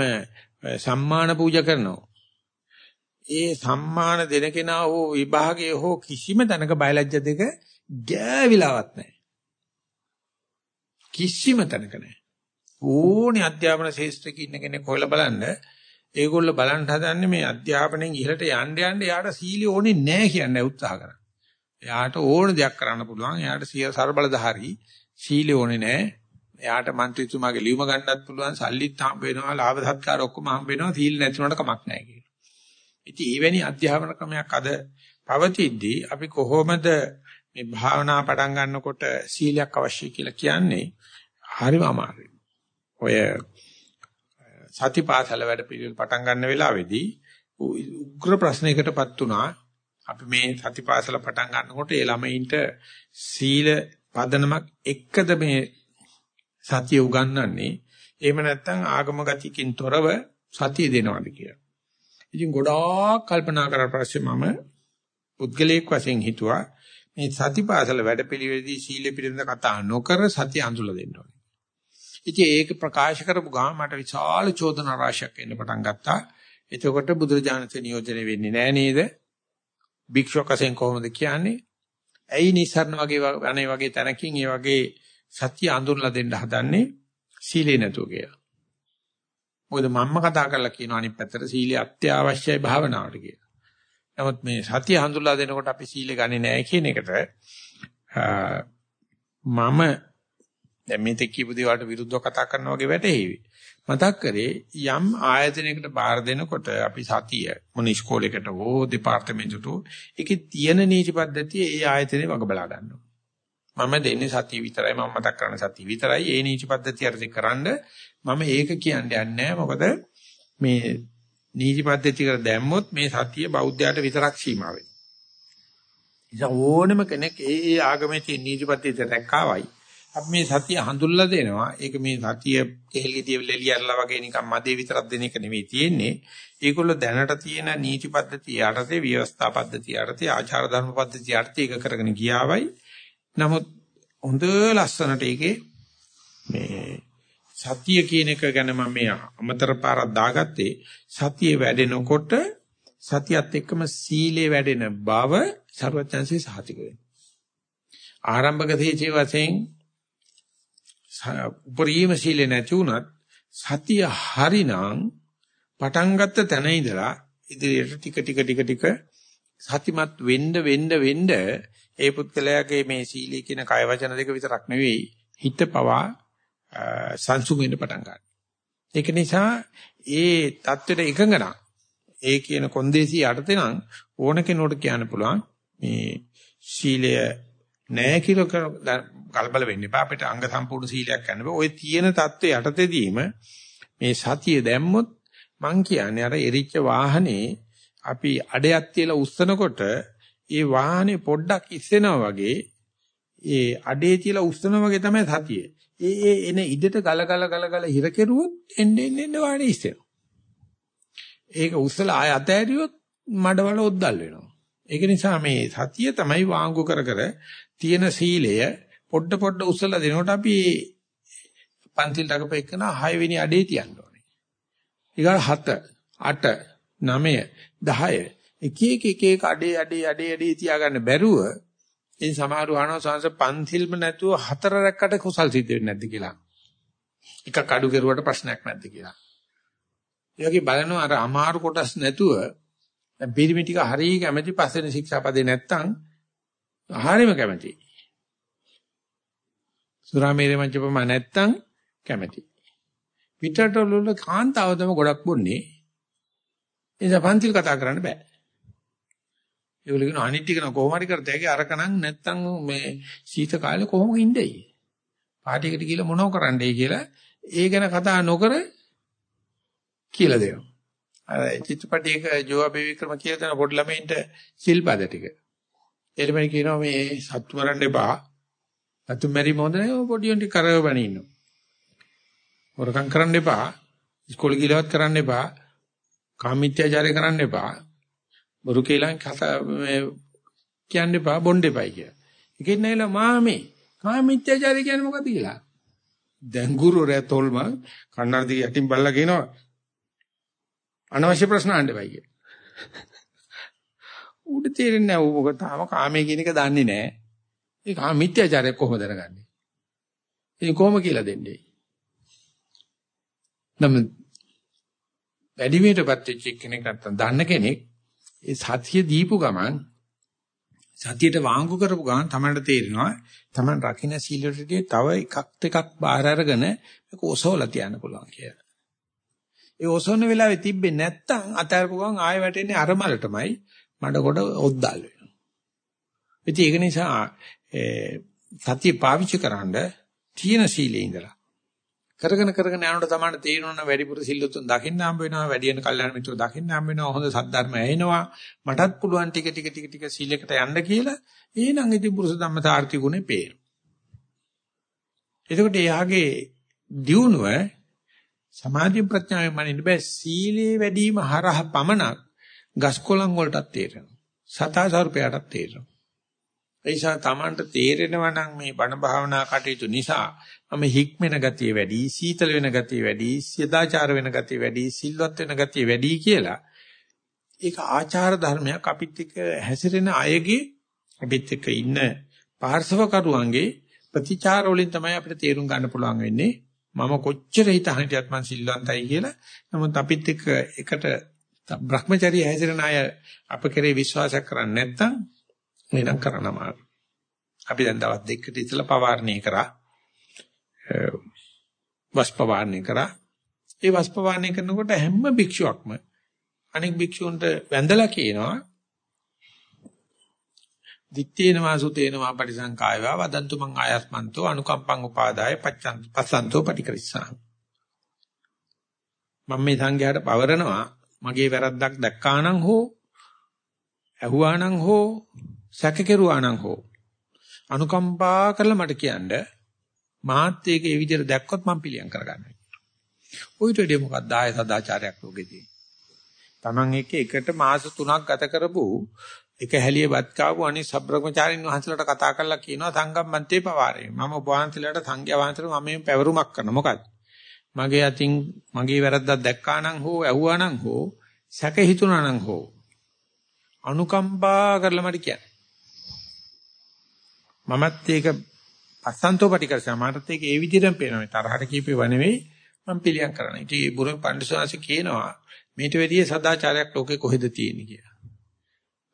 සම්මාන පූජා කරනවා. ඒ සම්මාන දෙන කෙනා හෝ විභාගයේ හෝ කිසිම තැනක බයලජ්‍ය දෙක ගෑවිලාවත් නැහැ. කිසිම තැනක නැහැ. ඕනේ අධ්‍යාපන ශාස්ත්‍රයක ඉන්න කෙනෙක් හොයලා බලන්න ඒගොල්ලෝ බලන්න හදන්නේ මේ අධ්‍යාපනයෙන් ඉහළට යන්න යන්න එයාට සීලිය ඕනේ නැහැ කියන්නේ උත්සාහ කරන්නේ. එයාට ඕන දෙයක් කරන්න පුළුවන්. එයාට සිය ਸਰබලධාරී සීලිය ඕනේ නැහැ. එයාට മന്ത്രിතුමාගේ ලියුම ගන්නත් පුළුවන් සල්ලිත් හම්බ වෙනවා ලාභ සත්කාර ඔක්කොම හම්බ වෙනවා සීල් නැති උනට කමක් නැහැ කියලා. ඉතින් ඊවැනි අධ්‍යාපන ක්‍රමයක් අද පවතිද්දී අපි කොහොමද මේ භාවනා පටන් ගන්නකොට සීලයක් අවශ්‍ය කියලා කියන්නේ හරිම අමාරුයි. ඔය සතිපාසල වැඩ පිළිවෙල පටන් ගන්න වෙලාවේදී උග්‍ර ප්‍රශ්නයකටපත් වුණා අපි මේ සතිපාසල පටන් ගන්නකොට ඒ ළමයින්ට සීල පදනමක් එක්කද මේ සතිය උගන්වන්නේ. එහෙම නැත්නම් ආගම ගතියකින් තොරව සතිය දෙනවද කියලා. ඉතින් ගොඩාක් කල්පනා කරලා පස්සේ මම පුද්ගලයෙක් වශයෙන් හිතුවා මේ සතිපාසල වැඩපිළිවෙලදී සීල පිළිබඳ කතා නොකර සතිය අඳුල දෙන්න ඕනේ. ඉතින් ඒක ප්‍රකාශ කරපු ගමන් මට විශාල චෝදනා රාශියක් එන්න පටන් ගත්තා. එතකොට බුදුරජාණන්සේ නියෝජනය වෙන්නේ නෑ නේද? භික්ෂුවක් වශයෙන් කොහොමද කියන්නේ? ඇයි නිසරණ වගේ අනේ වගේ තැනකින් ඒ වගේ සත්‍ය අඳුරලා දෙන්න හදන්නේ සීලේ නැතුව කියලා. මොකද මම්ම කතා කරලා කියනවා අනිත් පැත්තට සීලය අත්‍යවශ්‍යයි භාවනාවට කියලා. නමුත් මේ සතිය හඳුල්ලා දෙනකොට අපි සීලය ගන්නේ නැහැ කියන එකට මම දැන් මේ තෙක් කියපු දේවල්ට විරුද්ධව කතා කරනවා වගේ වැටහෙවි. මතක් කරේ යම් ආයතනයකට බාර දෙනකොට අපි සතිය මොන ඉස්කෝලේකට හෝ දෙපාර්තමේන්තුවට ඒකේ තියෙන නීති පද්ධතිය ඒ ආයතනේ වග බලා ගන්නවා. මම දෙන්නේ සතිය විතරයි මම මතක් කරන සතිය විතරයි ඒ නීති පද්ධතිය අරද කරන්න මම ඒක කියන්නේ නැහැ මොකද මේ නීති පද්ධතියකට දැම්මොත් මේ සතිය බෞද්ධයාට විතරක් සීමා වෙනවා. ඉතින් ඕනම කෙනෙක් ඒ ඒ ආගමේ තියෙන නීති පද්ධතිය දැක්කාවයි අපි මේ සතිය හඳුල්ලා දෙනවා. ඒක මේ සතිය කෙහෙල්ගෙඩිය ලෙලියරලා වගේ නිකන් මදේ විතරක් දෙන එක නෙවෙයි තියෙන්නේ. ඒගොල්ලෝ දැනට තියෙන නීති පද්ධතිය යටතේ ව්‍යවස්ථා පද්ධතිය යටතේ ආචාර ධර්ම පද්ධතිය යටතේ ඒක කරගෙන ගියාවයි නමුත් හොඳ ලස්සනට ඒකේ මේ සතිය කියන එක ගැන මම මේ අමතර පාරක් දාගත්තේ සතිය වැඩෙනකොට සතියත් එක්කම සීලේ වැඩෙන බව ਸਰවඥාන්සේ සාතික වෙනවා. ආරම්භක තේජේ වශයෙන් උපරිම සීලේ නැති වුණත් සතිය හරිනම් පටන් ගත්ත තැන ඉඳලා ඉදිරියට ටික ටික ටික ටික සතිමත් වෙන්න වෙන්න වෙන්න ඒ පුද්ගලයාගේ මේ සීලී කියන කය වචන දෙක විතරක් නෙවෙයි හිත පවා සංසුන් වෙන්න පටන් ගන්නවා. ඒක නිසා ඒ தත්වෙට එකඟන ඒ කියන කොන්දේසි යටතේ නම් ඕන කෙනෙකුට කියන්න පුළුවන් මේ සීලය නෑ කියලා කලබල වෙන්න එපා අපිට අංග සම්පූර්ණ සීලයක් ගන්න බෑ. ওই තියෙන தත්වෙ යටතේදීම මේ සතිය දැම්මොත් මං කියන්නේ අර එරිච්ච වාහනේ අපි අඩයක් තියලා උස්සනකොට ඒ වාහනේ පොඩ්ඩක් ඉස්සෙනවා වගේ ඒ අඩේ තියලා උස්සනවා වගේ තමයි සතිය. ඒ ඒ එන ඉඩට ගල ගල ගල ගල හිර කෙරුවොත් එන්න එන්න එන්න වාහනේ ඉස්සෙනවා. ඒක උස්සලා ආය අතෑරියොත් මඩවල ඔද්දල් වෙනවා. ඒක නිසා මේ සතිය තමයි වාංගු කර කර තියෙන සීලය පොඩ පොඩ උස්සලා දෙනකොට අපි පන්තිල් දකපෙකන 6 වෙනි අඩේ තියන්න ඕනේ. ඊගා 7 8 9 10 එක එක එක එක අඩේ අඩේ අඩේ අඩේ තියාගන්න බැරුව ඉතින් සමහරව අහනවා සංස පන්තිල්ම නැතුව හතර රැක්කට කුසල් සිද්ධ වෙන්නේ නැද්ද කියලා. එකක් අඩු කෙරුවට ප්‍රශ්නයක් නැද්ද කියලා. ඒ වගේ බලනවා අර අමාරු කොටස් නැතුව දැන් පිරිමි ටික හරිය කැමැති පස්වෙනි ශික්ෂාපදේ නැත්තම් හරියම කැමැති. සුරාමේරේ මංචපම නැත්තම් කැමැති. පිටරට වල කාන්තාව තම ගොඩක් බොන්නේ. ඒ නිසා පන්තිල් කතා කරන්න බෑ. ඒගොල්ලෝ කියන අනිත් ටික න කොහොම හරි කරතේ අරකනම් නැත්තම් මේ සීත කාලේ කොහොම ඉඳයි. පාටියකට ගිහලා මොනව කරන්නයි කියලා ඒ ගැන කතා නොකර කියලා දෙනවා. අර චිත්‍රපටයක ජෝවා වික්‍රම කියලා දෙන පොඩි ළමයින්ට සිල්පද ටික. එළමයි කියනවා මේ සත්තු මරන්න එපා. සත්තු මැරි මොහොත නේ පොඩි උන්ටි කරවබණ ඉන්නවා. හොරකම් කරන්න එපා. ඉස්කෝලේ ගිලවත් කරන්න එපා. කාමීත්‍යචාරය කරන්න එපා. බොරු කියලා කතා මේ කියන්න එපා බොන්න එපයි කියලා. ඒකෙන් නැවිලා මාමේ කාමීත්‍යචාරය කියන්නේ මොකද කියලා. දැන් ගුරුවරයා තොල්ම කන්නඩ දිගේ යටින් බල්ලා කියනවා අනවශ්‍ය ප්‍රශ්න අහන්න එපයි කියලා. ඌට තේරෙන්නේ නැහැ ඌ මොකද තාම කාමයේ කියන එක දන්නේ නැහැ. ඒ කාමීත්‍යචාරය කොහොමද දැනගන්නේ? ඉතින් කොහොම කියලා දෙන්නේ? නම් වැඩිමීටපත් වෙච්ච කෙනෙක් නැත්තම් දන්න කෙනෙක් ඒ සතිය දීපු ගමන් සතියට වාංගු කරපු ගමන් තමයි තේරෙනවා තමයි රකින්න සීලෙටදී තව එකක් දෙකක් බාහිර අරගෙන මේක ඔසවලා තියන්න පුළුවන් කියලා. ඒ ඔසවන වෙලාවේ තිබ්බේ නැත්තම් අතාරපු ගමන් ආයෙ වැටෙන්නේ අර මලටමයි මඩ කොට ඔද්දල් වෙනවා. ඉතින් ඒක නිසා සතිය පාවිච්චි කරන්න තියෙන සීලේ ඉඳලා කරගෙන කරගෙන යනකොට තමයි තේරෙනවා වැඩිපුර සිල්ලුතුන් දකින්න හම්බ වෙනවා වැඩි වෙන කල්යනා මිත්‍රෝ දකින්න හම්බ වෙනවා හොඳ සද්ධර්ම ඇහෙනවා. මටත් පුළුවන් ටික ටික ටික ටික සීලයකට යන්න කියලා එහෙනම් ඉතින් පුරුෂ ධම්මතාර්ථි ගුණේ පේනවා. එතකොට එයාගේ දියුණුව සමාධි ප්‍රඥාවෙන් මනින්න බෑ. සීලේ වැඩිම හරහ පමණක් ගස්කොලන් වලටත් තේරෙනවා. සතා සර්පයාටත් තේරෙනවා. ඒ නිසා Tamanට තේරෙනවා නම් මේ බණ භාවනා කටයුතු නිසා මම හික්මෙන ගතිය වැඩි, සීතල වෙන ගතිය වැඩි, සදාචාර වෙන ගතිය වැඩි, සිල්වත් වෙන ගතිය වැඩි කියලා. ඒක ආචාර ධර්මයක් අපිත් එක්ක හැසිරෙන අයගේ අපිත් එක්ක ඉන්න පාර්ශවකරුවන්ගේ ප්‍රතිචාර වලින් තමයි අපිට තේරුම් ගන්න පුළුවන් වෙන්නේ. මම කොච්චර හිත හිටියත් මං සිල්වන්තයි කියලා. නමුත් අපිත් එක්ක එකට Brahmacharya හැසිරෙන අය අප කෙරේ විශ්වාසයක් කරන්නේ නැත්නම් එනම් කරන්න අමාරුයි. අපි දැන් දවස් දෙකකට ඉස්සලා පවාරණය කරා. වස් පවාරණය කරා. ඒ වස් පවාරණය කරනකොට හැම භික්ෂුවක්ම අනෙක් භික්ෂුන්ට වැඳලා කියනවා දිත්තේන වාසුතේන වා පටිසංකායවා වදන්තු මං ආයස්මන්තෝ අනුකම්පං උපාදාය පච්චන් පස්සන්තෝ පටිකරිස්සාමි මම මේ සංඝයාට පවරනවා මගේ වැරද්දක් දැක්කානම් හෝ ඇහුවානම් හෝ සැක කෙරුවා නම් හෝ අනුකම්පා කරලා මට කියන්න මාත් ඒක ඒ විදිහට දැක්කොත් මම පිළියම් කරගන්නවා. ඔයිට වැඩි මොකක්ද ආය සදාචාරයක් ලෝකෙදී. Taman එක එකට මාස 3ක් ගත කරපු එක හැලියපත් කාපු අනිත් සබ්‍රහ්මචාරින් වහන්සේලාට කතා කරලා කියනවා සංගම්මන්තේ පවාරේ. මම ඔබ වහන්සේලාට සංඝයා වහන්සේලාට මම මේ පැවරුමක් කරන මොකද්ද? මගේ අතින් මගේ වැරද්දක් දැක්කා නම් හෝ ඇහුවා නම් හෝ සැක හිතුණා නම් හෝ අනුකම්පා කරලා මට කියන්න. මමත් ඒක අසන්තෝ පටිකරස මටත් ඒක ඒ විදිහටම පේනවා. තරහට කීපේව නෙවෙයි මම පිළියම් කරනවා. ඉතින් ඒ බුරු පඬිසවාසි කියනවා මේට වැඩිය සදාචාරයක් ලෝකේ කොහෙද තියෙන්නේ කියලා.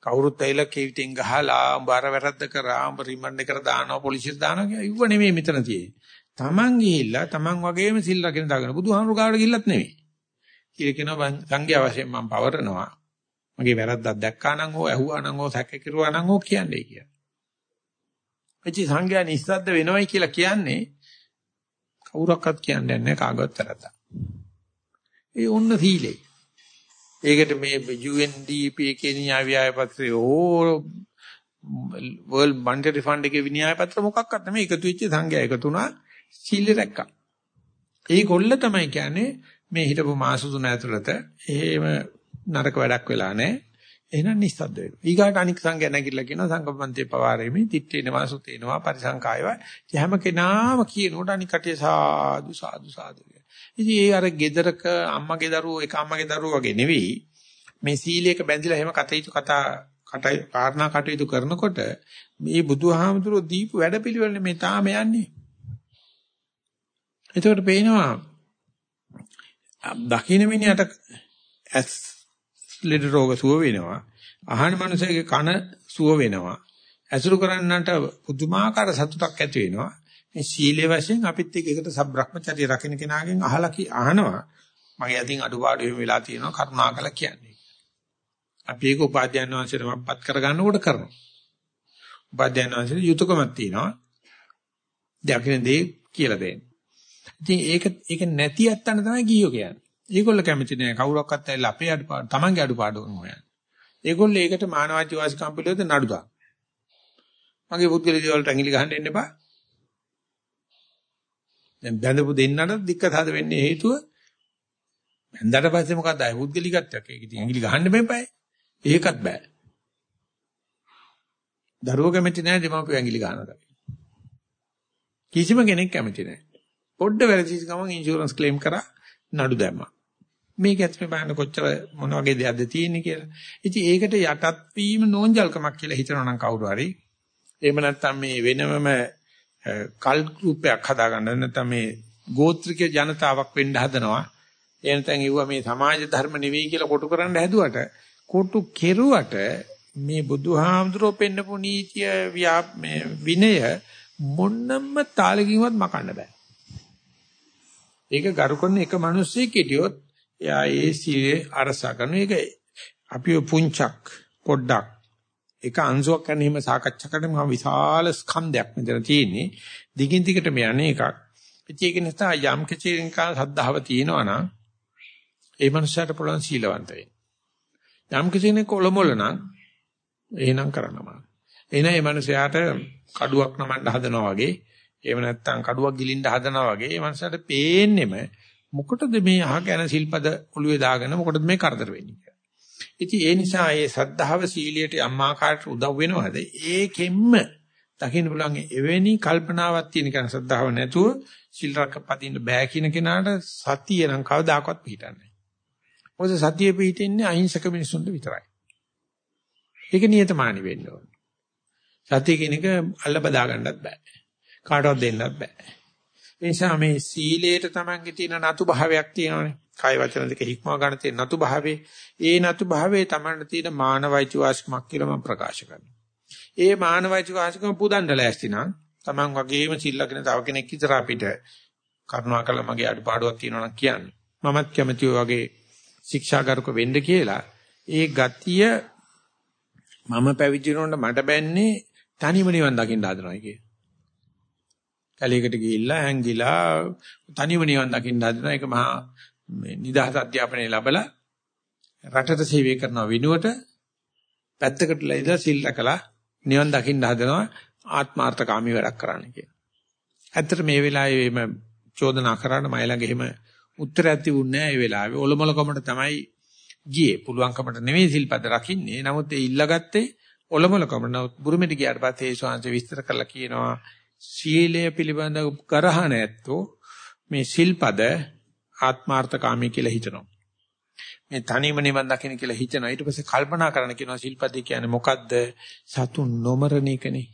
කවුරුත් ඇවිල්ලා කීවිතින් ගහලා උඹ අර වැරද්ද කරා උඹ රිමන්ඩ් එකට දානවා පොලිසියට දානවා කියලා ඉව නෙමෙයි මෙතන තියෙන්නේ. Taman ගිහිල්ලා Taman වගේම සිල් රකින්න දාගෙන බුදුහාමුදුරු ගාවට ගිහිල්ලත් නෙමෙයි. කියලා කියනවා සංඝයා වශයෙන් මම පවරනවා. මගේ වැරද්දක් දැක්කා නම් හෝ ඇහුවා නම් හෝ සැක කෙරුවා නම් හෝ කියන්නේ කියලා. එචි සංඥා නිස්සද්ද වෙනවයි කියලා කියන්නේ කවුරක්වත් කියන්නේ නැහැ කාගවත් තරත. ඒ ඔන්න සීලේ. ඒකට මේ UNDP එකේ න්‍යාය ව්‍යාය පත්‍රය ඕ World Monetary Fund එකේ විනයාය පත්‍ර මොකක්වත් නෙමෙයි එකතු වෙච්ච සංඥා එකතු වුණා සීල රැක්කා. ඒගොල්ල තමයි කියන්නේ මේ හිටපු මාස තුන ඇතුළත එහෙම නරක වැඩක් වෙලා නැහැ. එහෙනම් නිස්සද්ද වෙනවා. ඊගාට අනික් සංඝයා නැගිටලා කියනවා සංකප්පන්තේ පවාරෙමි, තිත්තේනවා සුතේනවා පරිසංකායවා. හැම කෙනාම කියනකොට අනික් කටිය සාදු සාදු සාදු ඉතින් ඒ අර gedaraක අම්මගේ දරුවෝ එක අම්මගේ දරුවෝ වගේ නෙවෙයි. මේ සීලයක බැඳිලා එහෙම කටයුතු කතා කටයි කාරණා කටයුතු කරනකොට මේ බුදුහාමුදුරුවෝ දීපු වැඩපිළිවෙලනේ මේ තාම යන්නේ. එතකොට පේනවා දකින්න මිනිහට ඇස් ලෙඩ රෝග සුව වෙනවා. අහන මනුස්සයගේ කන සුව වෙනවා. ඇසුරු කරන්නන්ට පුදුමාකාර සතුටක් ඇති වෙනවා. මේ සීලේ වශයෙන් අපිත් එක්ක එකට සබ්‍රහ්මචර්ය රකින්න කෙනාගෙන් අහලා කි අහනවා. මගේ අතින් අඩුපාඩු එහෙම වෙලා තියෙනවා කරුණාකර කියන්නේ. අපි ඒක උපාධ්‍යයන් වහන්සේට මප්පත් කරගන්නකොට කරනවා. උපාධ්‍යයන් වහන්සේට යුතුයකමක් තියෙනවා. දකින්න දේ කියලා දෙන්න. ඉතින් ඒක ඒක නැති ඇත්තන තමයි ගියෝ කියන්නේ. ඒගොල්ල කැමති නෑ කවුරක්වත් ඇවිල්ලා අපේ අඩුපාඩු තමන්ගේ අඩුපාඩු හොයන්නේ. ඒගොල්ලෝ ඒකට මානවජ්‍ය වාසිකම් පිළිවෙත නඩු දාන. මගේ පුද්ගල දේවල්ට ඇඟිලි ගහන්න එන්න එපා. දැන් බැඳපු දෙන්නට දික්කතහද වෙන්නේ හේතුව බැඳලා පස්සේ මොකද ආයි පුද්ගලිකත්වයක්. ඒක ඉතින් ඇඟිලි ගහන්න බෑපයි. ඒකත් බෑ. දරුවෝ කැමති නෑ දෙමාපියෝ ඇඟිලි ගන්නවා. කිසිම කෙනෙක් කැමති නෑ. පොඩ්ඩ වැරදිච්ච ගමන් ඉන්ෂුරන්ස් ක්ලේම් කරා නඩු දැම්මා. මේක ඇත්තට බලන්න කොච්චර මොන වගේ දෙයක්ද තියෙන්නේ කියලා. ඉතින් ඒකට යටත් වීම නෝන්ජල්කමක් කියලා හිතනවා නම් කවුරු හරි. එහෙම නැත්නම් මේ වෙනමම කල් ගෲපයක් හදාගන්න නැත්නම් මේ ගෝත්‍රික ජනතාවක් වෙන්න හදනවා. ඒ නැත්නම් ඒවා මේ සමාජ ධර්ම නෙවෙයි කියලා කොටු කරන්න හැදුවට කොටු කෙරුවට මේ බුදුහාමුදුරෝ පෙන්නපු නීතිය මේ විනය මොන්නම්ම තාලකින්වත් මකන්න බෑ. ඒක ගරු කරන එක මිනිස්සෙක් හිටියොත් එයා ඒ සීලේ අරසා කරන එක අපි පුංචක් පොඩ්ඩක් එක අංශුවක් කරන හිම සාකච්ඡා කරන මහ විශාල ස්කන්ධයක් මෙතන තියෙන්නේ. දිගින් දිගටම යන්නේ එකක්. ඉතින් ඒක නිසා යම් කිසිම සද්ධාව තියෙනවා නම් ඒ මනුස්සයාට පුළුවන් සීලවන්ත වෙන්න යම් කිසිනේ කොළමොළ නම් එහෙනම් කරන්නම එහෙනම් ඒ මනුස්සයාට කඩුවක් නමන්න හදනවා වගේ එහෙම නැත්නම් කඩුවක් ගිලින්න හදනවා වගේ මේ මනසට පේන්නෙම මොකටද මේ අහගෙන සිල්පද ඔළුවේ දාගෙන මොකටද මේ කරදර වෙන්නේ කියලා. ඉතින් ඒ නිසා මේ සද්ධාව සීලියට අම්මාකාරට උදව් වෙනවද? ඒකෙම්ම දකින්න පුළුවන් එවැනි කල්පනාවක් තියෙන කෙනා සද්ධාව නැතුව සිල් රැකපදින්න බෑ කියන කෙනාට සතිය නම් කවදාකවත් පිටින්නේ නැහැ. මොකද සතිය පිටින්නේ අහිංසක මිනිසුන්ට විතරයි. ඒක නියතමානි වෙන්න ඕන. සතිය කියන එක අල්ල බදා ගන්නත් බෑ. කාටවත් දෙන්නත් බෑ. ඒ නිසා මේ සීලයට Tamange තියෙන නතු භාවයක් තියෙනවානේ. කාය වචන දෙක හික්මව ගන්න තියෙන නතු භාවයේ ඒ නතු භාවයේ Tamanට තියෙන මානවයිච වාස්කමක් කියලා මම ප්‍රකාශ කරනවා. ඒ මානවයිච වාස්කම පුදන්න ලෑස්ති නම් Taman වගේම සිල්ලගෙන තව කෙනෙක් ඉතර අපිට කරුණාකරලා මගේ අඩපාඩුවක් තියෙනවා නම් කියන්න. මමත් කැමති වගේ ශික්ෂාගාරක වෙන්න කියලා. ඒ ගතිය මම පැවිදි වෙනකොට මට බැන්නේ තනියම නිවන් දකින්න හදනවා කියේ. කැලේකට ගිහිල්ලා හැංගිලා තනියම නිවන් දකින්න හදන එක මහා මේ නිදහස් අධ්‍යාපනය ලැබලා රටට සේවය කරන විනුවට පැත්තකට ලයිදලා සිල් රැකලා නිවන් දකින්න හදනවා ආත්මార్థකාමී වැඩක් කරන්න කියලා. ඇත්තට මේ වෙලාවේ මේ චෝදනා කරාට මයි ළඟ එහෙම උත්තරයක් තිබුණේ නැහැ ඒ වෙලාවේ. ඔලොමලකමට තමයි ගියේ. පුළුවන්කමට නෙවෙයි සිල්පද රකින්නේ. නමුත් ඒ ඉල්ලගත්තේ ඔලොමලකමට. නමුත් බුරුමෙට ගියාට පස්සේ ඒ ශාන්ති විස්තර කරලා කියනවා සීලය පිළිබඳව කරහන ඇත්තෝ මේ සිල්පද ආත්මార్థකාමී කියලා හිතනවා. මේ තනියම නිවන් දකින්න කියලා හිතනවා. ඊට පස්සේ කල්පනා කරන කියනවා සිල්පද කියන්නේ මොකද්ද? සතුන් නොමරණ එකනේ.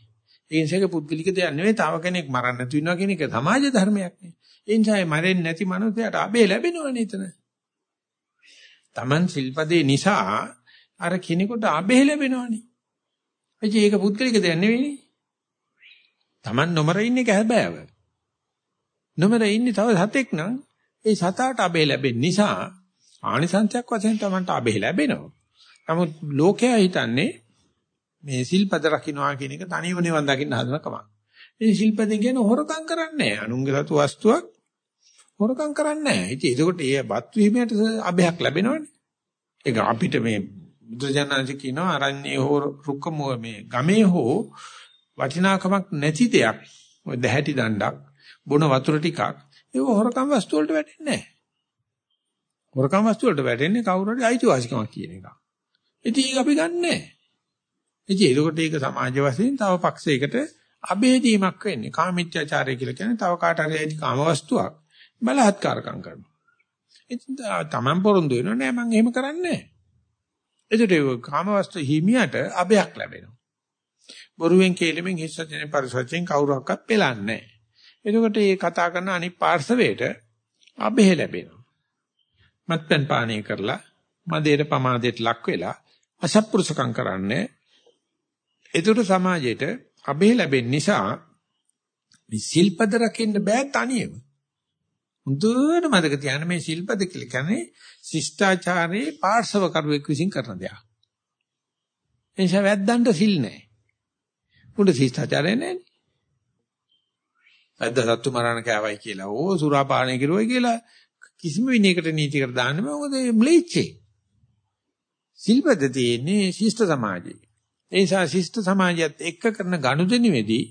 ඒ නිසාක පුද්ගලික දෙයක් නෙවෙයි තව කෙනෙක් මරන්න නැති වෙනවා කියන එක සමාජ ධර්මයක් නේ. ඒ නිසා මරෙන්නේ නැති මනුස්සයාට අබේ ලැබෙනවනේ එතන. Taman සිල්පදේ නිසා අර කෙනෙකුට අබේ ලැබෙනවනේ. එයි ඒක පුද්ගලික දෙයක් නෙවෙයිනේ. Taman නොමර ඉන්නේ කැබෑව. නොමර ඉන්නේ තව සතෙක් නම් ඒ සතාට අබේ ලැබෙන නිසා ආනිසංසයක් වශයෙන් Tamanට අබේ ලැබෙනවා. නමුත් ලෝකයා හිතන්නේ මේ සිල්පද රකින්නවා කියන එක තනියම නිවන් දකින්න හදන කමක්. මේ සිල්පදෙන් කියන්නේ හොරකම් කරන්නේ නැහැ. අනුන්ගේ සතු වස්තුවක් හොරකම් කරන්නේ නැහැ. ඉතින් ඒකට ඒ බත් වීමට අබයක් ලැබෙනවනේ. ඒක අපිට මේ බුදුජානනාංශ කියනවා අරන්නේ හෝ රුක්ක මේ ගමේ හෝ වටිනාකමක් නැති දෙයක් ඔය දැහැටි දණ්ඩක් බොන වතුර ටිකක් ඒක හොරකම් වස්තු වලට වැටෙන්නේ නැහැ. හොරකම් වස්තු වලට වැටෙන්නේ කවුරු හරි අයිතිවාසිකමක් කියන එක. ඉතින් ඒක අපි ගන්නෑ. ඉතින් ඒකට ඒක සමාජ වශයෙන් තව පක්ෂයකට අබේදීමක් වෙන්නේ. කාමීත්‍යාචාරය කියලා කියන්නේ තව කාට හරි ඇති කාම වස්තුවක් බලහත්කාරකම් කරනවා. ඉතින් තමන් පොරොන්දු වෙනවා නෑ මම එහෙම කරන්නේ නෑ. එතකොට ඒ කාම වස්තු හිමියට අබයක් ලැබෙනවා. බොරුවෙන් කේලෙමින් හිස් වචනේ පරිසවචෙන් කවුරක්වත් පෙලන්නේ නැහැ. එතකොට මේ කතා කරන අනිත් පාර්ශවයට අබේ ලැබෙනවා. මත්පැන් පානය කරලා මදේට පමාදයට ලක් වෙලා අසත්පුරුෂකම් කරන්නේ. ඒතර සමාජයට අබේ ලැබෙන නිසා මේ සිල්පද රකින්න බෑ තනියම. හොඳට මතක තියාගන්න මේ සිල්පද කියලා කියන්නේ ශිෂ්ටාචාරයේ පාර්ශව කරුවෙක් විසින් කරන දෙයක්. එනිසා වැද්දන්ට සිල් නැහැ. උඹට ශිෂ්ටාචාරය නැහැ. වැද්ද සත්තු මරණ කෑවයි කියලා ඕ සුරාපානය කිරුවයි කියලා කිසිම විනයකට නීතියකට දාන්න බෑ. මොකද ම්ලේච්චේ. සිල්පද තියෙන්නේ ශිෂ්ට සමාජයේ. ඒ නිසා ශිෂ්ට සමාජයත් එක්ක කරන ගනුදෙනුවේදී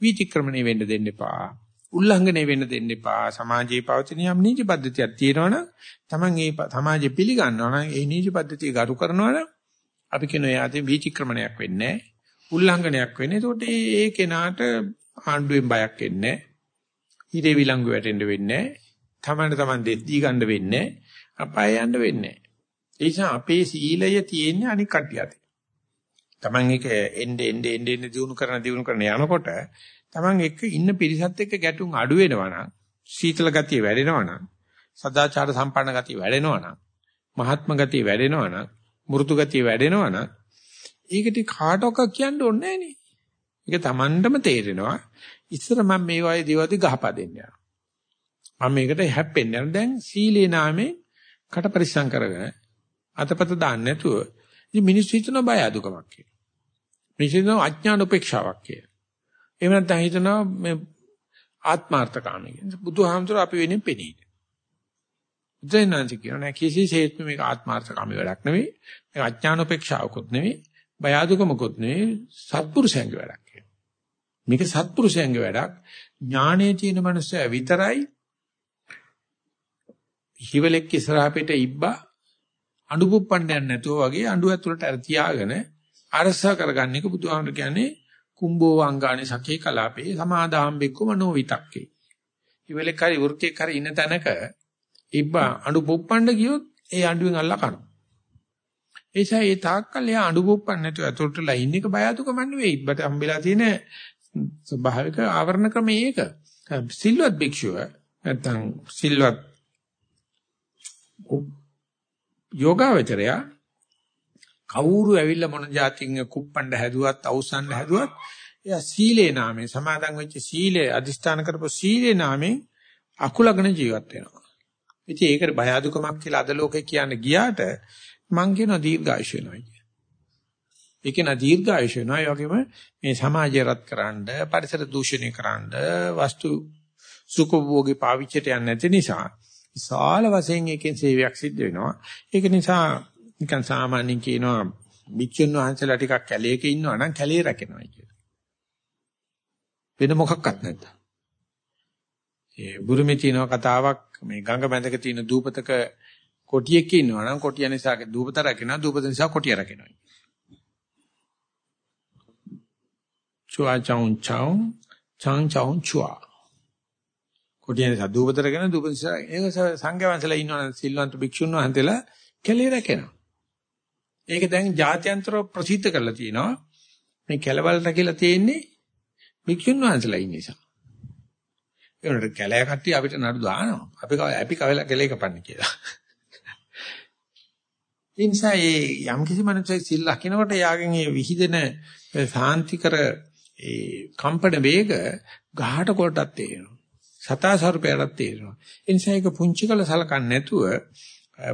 වීතික්‍රමණය වෙන්න දෙන්න එපා. උල්ලංඝනය වෙන්න දෙන්න එපා. සමාජයේ පවතින යම් නීති පද්ධතියක් තියෙනවනම් Taman ඒ සමාජය පිළිගන්නවා නම් ඒ නීති පද්ධතිය ගරු කරනවනම් අපි කියන එයාට වීතික්‍රමණයක් වෙන්නේ නැහැ. උල්ලංඝනයක් වෙන්නේ. ඒකට ඒ කෙනාට ආණ්ඩුවෙන් බයක් එන්නේ නැහැ. හිරේ විලංගු වැටෙන්න වෙන්නේ නැහැ. Taman taman දෙද්දී ගන්න වෙන්නේ නැහැ. අපාය යන්න වෙන්නේ නැහැ. ඒ නිසා අපේ සීලය තියෙන්නේ අනික් කට්ටියට. Taman එක එnde ende ende ende දිනු කරන දිනු කරන යනකොට Taman එක ඉන්න පිරිසත් එක්ක ගැටුම් අඩු වෙනවා නම් සීතල ගතිය වැඩෙනවා නම් සදාචාර සම්පන්න ගතිය වැඩෙනවා නම් මහත්ම ගතිය වැඩෙනවා නම් මෘතු ගතිය වැඩෙනවා නම් ඒකට කාටෝක කියන්න ඕනේ නෑනේ. ඒක Tamanටම තේරෙනවා. ඉස්සර මම මේ වගේ දේවල් ගහපදින්න යනවා. මම මේකට හැප්පෙන්නේ නැහැ. දැන් සීලේ නාමයෙන් කට පරිස්සම් කරගෙන අතපත දාන්න නැතුව ඉතින් මිනිස්සු හිතන බය අදුකමක් කියලා. මිනිස්සු හිතන අඥාන උපේක්ෂාවක් කියලා. එහෙම නැත්නම් හිතනවා මේ ආත්මార్థකාමී කියලා. බුදුහාමුදුර අපි වෙනින් පෙනී. දෙයනාන්ති කියනවා නෑ කිසිසේත්ම මේක ආත්මార్థකාමී වැඩක් නෙවෙයි. මේක අඥාන උපේක්ෂාවකුත් නෙවෙයි. බය අදුකමකුත් නෙවෙයි. සත්පුරුෂයන්ගේ වැඩක් කියලා. මේක සත්පුරුෂයන්ගේ වැඩක්. ඥානයේ තියෙන මනුස්සයා විතරයි හිවලෙක් ඉස්සරහ පිට ඉබ්බා අඬුපුප්පණ්ඩයක් නැතුව වගේ අඬු ඇතුළට අර තියාගෙන අරසා කරගන්න එක බුදුහාමර කියන්නේ කුම්බෝ අංගානේ සකේ කලාපේ සමාදාම් බෙක්කම නොවිතක්කේ. ඉවලෙක් හරි වෘත්තියක් හරි ඉන්න තැනක ඉබ්බා අඬු පුප්පණ්ඩ ගියොත් ඒ අඬුවෙන් අල්ලා කනවා. ඒසයි ඒ තාක්කල් එයා අඬු පුප්පන්න නැතුව ඇතුළටලා ඉන්න එක බය අදුකම නෙවෙයි. ඉබ්බට හම්බෙලා තියෙන ස්වභාවික ආවරණ ක්‍රමය ඒක. සිල්වත් භික්ෂුව නැත්තම් සිල්වත් යෝගාවචරය කවුරු ඇවිල්ලා මොන જાතින් කුප්පණ්ඩ හැදුවත් අවසන් හැදුවත් එයා සීලේ නාමයෙන් සමාදන් වෙච්ච සීලේ අදිස්ථාන කරපු සීලේ නාමයෙන් අකුලගෙන ජීවත් වෙනවා. ඉතින් ඒකට බය අදුකමක් කියලා අද ලෝකේ කියන්නේ ගියාට මං කියනවා දීර්ඝායුෂ වෙනවා කිය. ඒක න දීර්ඝායුෂ වෙනවා. ඒ වගේම මේ සමාජය රත් කරන්න, පරිසර දූෂණය කරන්න, වස්තු සුඛභෝගී පාවිච්චයට යන්නේ නැති නිසා විශාල වශයෙන් එකෙන් සේවයක් සිද්ධ වෙනවා. ඒක නිසා නිකන් සාමාන්‍යයෙන් කියනවා මිච්ඡුන් වහන්සේලා ටිකක් කැලේක ඉන්නවා නම් කැලේ රැකෙනවා කියලා. වෙන මොකක්වත් නැද්ද? ඒ බුරුමේ තියෙන කතාවක් මේ ගඟ මැදක තියෙන දූපතක කොටියෙක් ඉන්නවා නම් කොටිය නිසා දූපත රැකෙනවා දූපත නිසා කොටිය රැකෙනවා. චුවා චාන් චාන් චාන් චාන් චුවා කොටියනේ සදූපතරගෙන දූපදිසා ඒක සංඝවංශලා ඉන්නවනම් සිල්වන්ත භික්ෂුන් වහන්සේලා කැලේ රැකෙනවා. ඒක දැන් ජාත්‍යන්තරව ප්‍රසිද්ධ කරලා තියෙනවා. මේ කැලවල රැකිලා තියෙන්නේ භික්ෂුන් වහන්සේලා ඉන්න නිසා. ඒකට කැලෑ කට්ටිය අපිට නඩු දානවා. අපි අපි කවලා කැලේ කපන්නේ කියලා. ඒ නිසා මේ යම් කිසි මනුස්සයෙක් සිල් ලකිනකොට යාගෙන් මේ විහිදෙන සාන්තිකර ඒ කම්පන වේග ගහට කොටක් තේරෙනවා. සතා ස්වරූපයටත් තේරෙනවා. ඒ නිසා ඒක පුංචි කළ සලකන්නේ නැතුව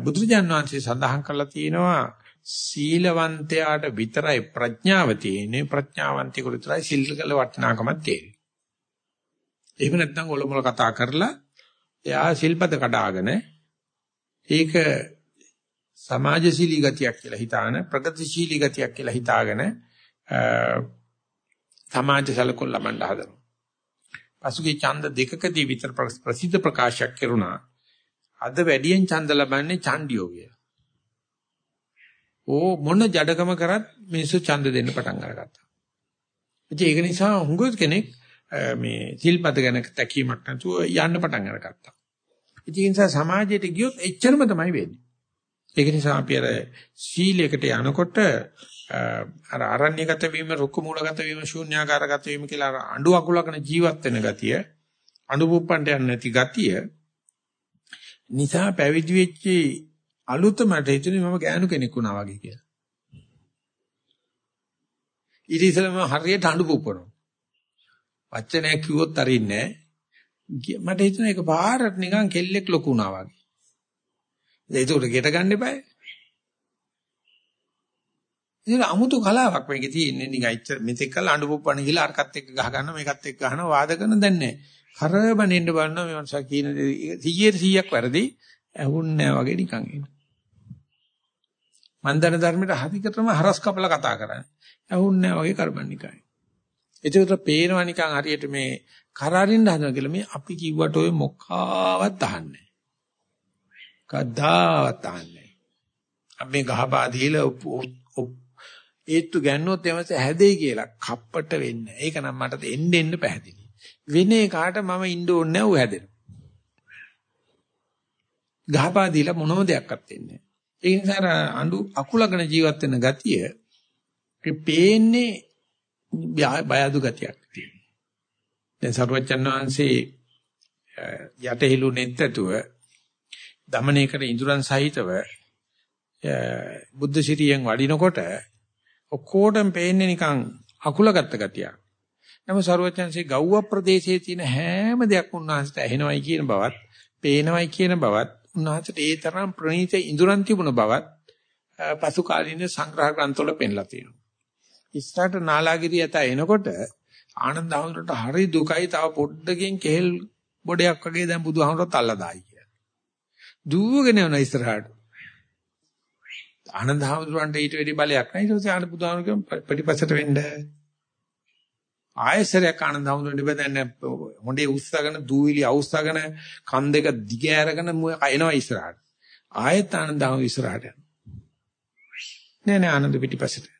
බුදුරජාන් වහන්සේ සඳහන් කරලා තියෙනවා සීලවන්තයාට විතරයි ප්‍රඥාව තියෙන්නේ ප්‍රඥාවන්තයෙකුට විතරයි සිල් කළ වටිනාකමක් තියෙන්නේ. එහෙම නැත්නම් ඔලොමල කතා කරලා එයා සිල්පද කඩාගෙන ඒක සමාජශීලී ගතියක් කියලා හිතාන ප්‍රගතිශීලී ගතියක් කියලා හිතාගෙන සමාජ සලකුණු ලබන්න හදනවා. පසුගිය ඡන්ද දෙකකදී විතර ප්‍රසිද්ධ ප්‍රකාශයක් කෙරුණා. අද වැඩියෙන් ඡන්ද ලබන්නේ ඡන්දියෝ කියලා. ඕ මොන ජඩකම කරත් මිනිස්සු ඡන්ද දෙන්න පටන් අරගත්තා. ඉතින් ඒක නිසා හුඟ කෙනෙක් මේ සිල්පද ගැන තැකීමක් නැතුව යන්න පටන් අරගත්තා. ඉතින් ඒ නිසා සමාජයට ගියොත් එච්චරම තමයි වෙන්නේ. ඒක නිසා අපි අර සීලයකට යනකොට අර අරණ්‍යගත වීම රුක්ක මූලගත වීම ශූන්‍යාකාරගත වීම කියලා අඬු අකුලකන ජීවත් වෙන ගතිය අඬු පුප්පන්ට යන්නේ නැති ගතිය නිසා පැවිදි වෙච්ච අලුතමට හිතුනේ මම ගෑනු කෙනෙක් වුණා වගේ කියලා. ඊට ඉස්සෙල්ලාම හරියට හඬු පුප්පනවා. වචනයක් කිව්වොත් අරින්නේ මට හිතුණා ඒක පාරට නිකන් කෙල්ලෙක් ලොකු වුණා වගේ. ඒක උඩ ගෙට ගන්න එපායි. ඒක අමුතු කලාවක් මේකේ තියෙන්නේ නිකන් ඉච්ච මෙතෙක් කල අඬ පුප්පණ ගිහලා අරකට එක්ක ගහ ගන්න මේකත් එක්ක ගහන වාද කරන දැන් නැහැ. කරබනින්න බලනවා මේ මනුස්සයා කියන දේ 100 100ක් වැරදි ඇහුන්නේ නැහැ වගේ නිකන් එන. මන්දන ධර්මයට හදිකටම හරස් කපලා කතා කරන්නේ. ඇහුන්නේ නැහැ වගේ කරබන්නිකයි. ඒකට පේනවා නිකන් හරියට මේ කරාරින්න හදන කියලා මේ අපි කිව්වට ඔය මොකාවත් අහන්නේ කද්දාවත් අහන්නේ අපි ගහපා දීලා ඒත්තු ගන්නොත් එමස හැදෙයි කියලා කප්පට වෙන්නේ. ඒක නම් මට එන්න එන්න පැහැදිලි. වෙනේ කාට මම ඉන්න ඕනේ නැහැ ඌ හැදෙන. ගහපා දීලා මොනම දෙයක්වත් වෙන්නේ නැහැ. ඒ නිසා අඬු අකුලගෙන ජීවත් වෙන ගතිය පේන්නේ බය අඩු ගතියක් තියෙනවා. දැන් සරුවච්චන් වහන්සේ යටහිලු නෙත්තතුව දමණය කර ඉඳුරන් සහිතව බුද්ධ ශිරියෙන් වඩිනකොට ඔක්කොටම පේන්නේ නිකන් අකුලගත්ත ගතියක්. නමුත් සරුවච්චන්සේ ගව්ව ප්‍රදේශයේ තියෙන හැම දෙයක් උන්වහන්සේට ඇහෙනවයි කියන බවත්, පේනවයි කියන බවත්, උන්වහන්සේට ඒ තරම් ප්‍රණීත ඉඳුරන් තිබුණ බවත් පසු කාලීන සංග්‍රහ ග්‍රන්ථවල පෙන්ලා තියෙනවා. ඉස්සරහට නාලාගිරිය යත එනකොට ආනන්ද හඳුරට හරි දුකයි තව පොඩ්ඩකින් කෙහෙල් බොඩයක් වගේ දැන් බුදුහාමරත් අල්ලා දායි කියලා. දුවගෙන යන ඉස්සරහට. ආනන්ද හඳුරන්ට ඊට වැඩි බලයක් නැහැ. ඊට පස්සේ ආනන්ද බුදුහාමර කියන පිටිපස්සට වෙන්න. ආයෙසරයක් ආනන්ද හඳුරන්ට බෙදන්න හොඬේ උස්සගෙන දූවිලි අවුස්සගෙන කන් දෙක දිග ඇරගෙන එනවා ඉස්සරහට. ආයෙත් ආනන්ද හඳුර ඉස්සරහට. නෑ නෑ ආනන්ද පිටිපස්සට.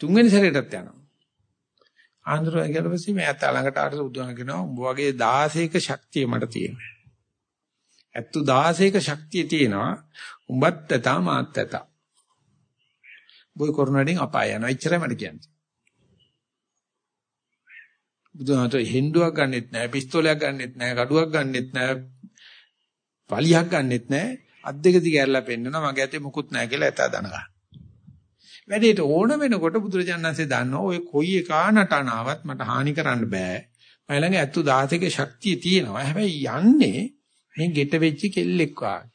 තුන්වෙනි සැරේටත් යනවා. ආන්දරෝ කියලා පස්සේ මෑත ළඟට ආට උදුවන කියනවා උඹ වගේ 16ක ශක්තිය මට තියෙනවා. ඇත්තු 16ක ශක්තිය තියෙනවා. උඹත් තත මාත් තත. බොයි කරුණාඩින් අපාය යනවා. එච්චරයි මට කියන්නේ. බුදුහාමර හෙන්ඩුවක් ගන්නෙත් නැහැ, පිස්තෝලයක් ගන්නෙත් නැහැ, කඩුවක් ගන්නෙත් නැහැ, පලියක් ගන්නෙත් නැහැ. අත් දෙක දිගහැරලා පෙන්නනවා මගේ ඇතේ මුකුත් නැහැ කියලා එතා දන ගන්න. වැඩේට ඕන වෙනකොට බුදුරජාණන්සේ දන්නවා ඔය කොයි එකා නටනාවත් මට හානි කරන්න බෑ. මම ළඟ ඇත්තු 16ක ශක්තිය තියෙනවා. හැබැයි යන්නේ මේ ගෙට වෙච්ච කෙල්ලෙක් වාගේ.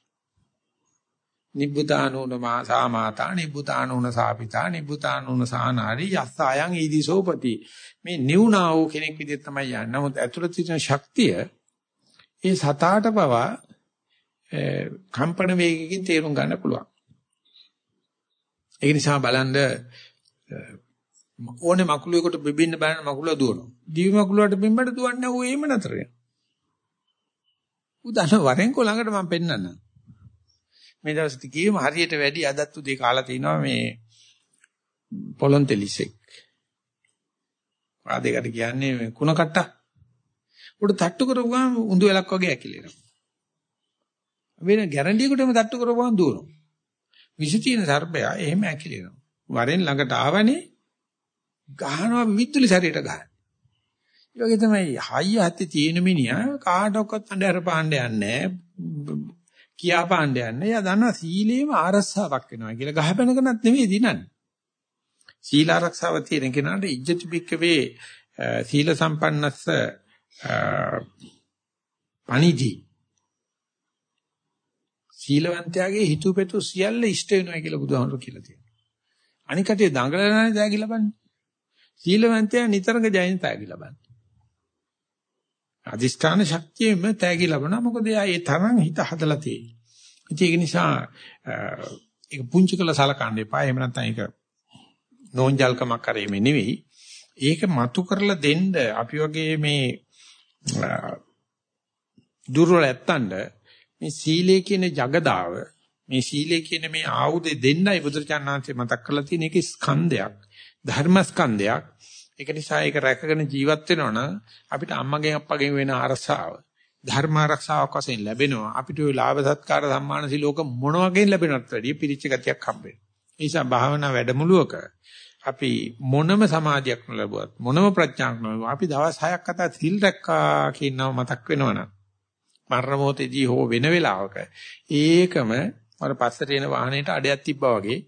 නිබ්බුතානෝන මාසා මාතා නිබ්බුතානෝන සාපිතා නිබ්බුතානෝන සානාරි යස්ස අයං ඊදිසෝපති මේ නිවුනා වූ කෙනෙක් විදිහට තමයි යන්නේ. නමුත් ඇතුළත තියෙන ශක්තිය ඒ සතාට පවා කම්පන වේගකින් තේරුම් ගන්න පුළුවන්. ඒක නිසා බලන්න ඕනේ මකුලුවකට බිබින්න බලන මකුලුව දුවනවා. දිවි මකුලුවට බිම්බට දුවන්නේ ඌ එහෙම නතර වෙනවා. උදන වරෙන්කො ළඟට මම පෙන්නන්න. මේ දවස් ටිකේම හරියට වැඩි අදත් උදේ කාලා තිනවා මේ පොලොන්තෙලිසෙක්. ආදේකට කියන්නේ කුණ කට්ට. උඩ තට්ටු කරපුවාම උඳු වෙලක් වගේ ඇකිලෙනවා. වෙන ගැරන්ඩියකටම තට්ටු කරපුවාම දුවනවා. විස තියෙන සර්පයා එහෙම ඇකිලෙනවා. වරෙන් ළඟට ආවනේ ගහනවා විදුලි සැරයට ගහන. ඒ වගේ තමයි හයිය හත්ති තියෙන මිනිහා කාටවත් අnder පාණ්ඩ යන්නේ කියා පාණ්ඩ යන්නේ. එයා දන්නවා සීලේම ආරස්සාවක් වෙනවා කියලා ගහපැනකනත් නෙවෙයි දිනන්නේ. සීල ආරක්ෂාව තියෙන කෙනාට ඉජ්ජති බික්කවේ සීල සම්පන්නස්ස පණිජී සීලවන්තයාගේ හිතුවපෙතු සියල්ල ඉෂ්ට වෙනවා කියලා බුදුහාමුදුරු කියලා තියෙනවා. අනිකටේ දඟලනනේ දෑගි ලබන්නේ. සීලවන්තයා නිතරම ජයෙන් තෑගි ලබන්නේ. අදිෂ්ඨාන ශක්තියෙම තෑගි ලබනවා. මොකද එයා ඒ තරම් හිත හදලා තියෙන්නේ. ඒක නිසා ඒක පුංචි කළ සලකන්න එපා. එහෙම නැත්නම් ඒක නෝන්ජල්කමක් කරෙමේ නෙවෙයි. ඒක මතු කරලා දෙන්න අපි වගේ මේ දුර්වල ඇත්තන්ට මේ සීලය කියන జగදාව මේ සීලය කියන මේ ආයුධය දෙන්නයි බුදුරජාණන්සේ මතක් කරලා තියෙන එක ස්කන්ධයක් ධර්ම ස්කන්ධයක් ඒක නිසා ඒක රැකගෙන ජීවත් වෙනවා අපිට අම්මගෙන් අප්පගෙන් වෙන අරසාව ධර්ම ආරක්ෂාවක් වශයෙන් ලැබෙනවා අපිට ওই ලාභ සත්කාර සම්මාන සිලෝක මොන වගේන් ලැබෙනවත් වැඩිය පිරිච්ච ගතියක් හම්බෙනවා ඒ නිසා භාවනා වැඩමුළුවක අපි මොනම සමාධියක් නොලැබුවත් මොනම ප්‍රඥාවක් නොලැබුවත් අපි දවස් 6ක් අතර සිල් රැක්කා කියනව මතක් වෙනවනම් මරණ මොහොතේදී හෝ වෙන වෙලාවක ඒකම මර පස්සට එන වාහනේට අඩයක් තිබ්බා වගේ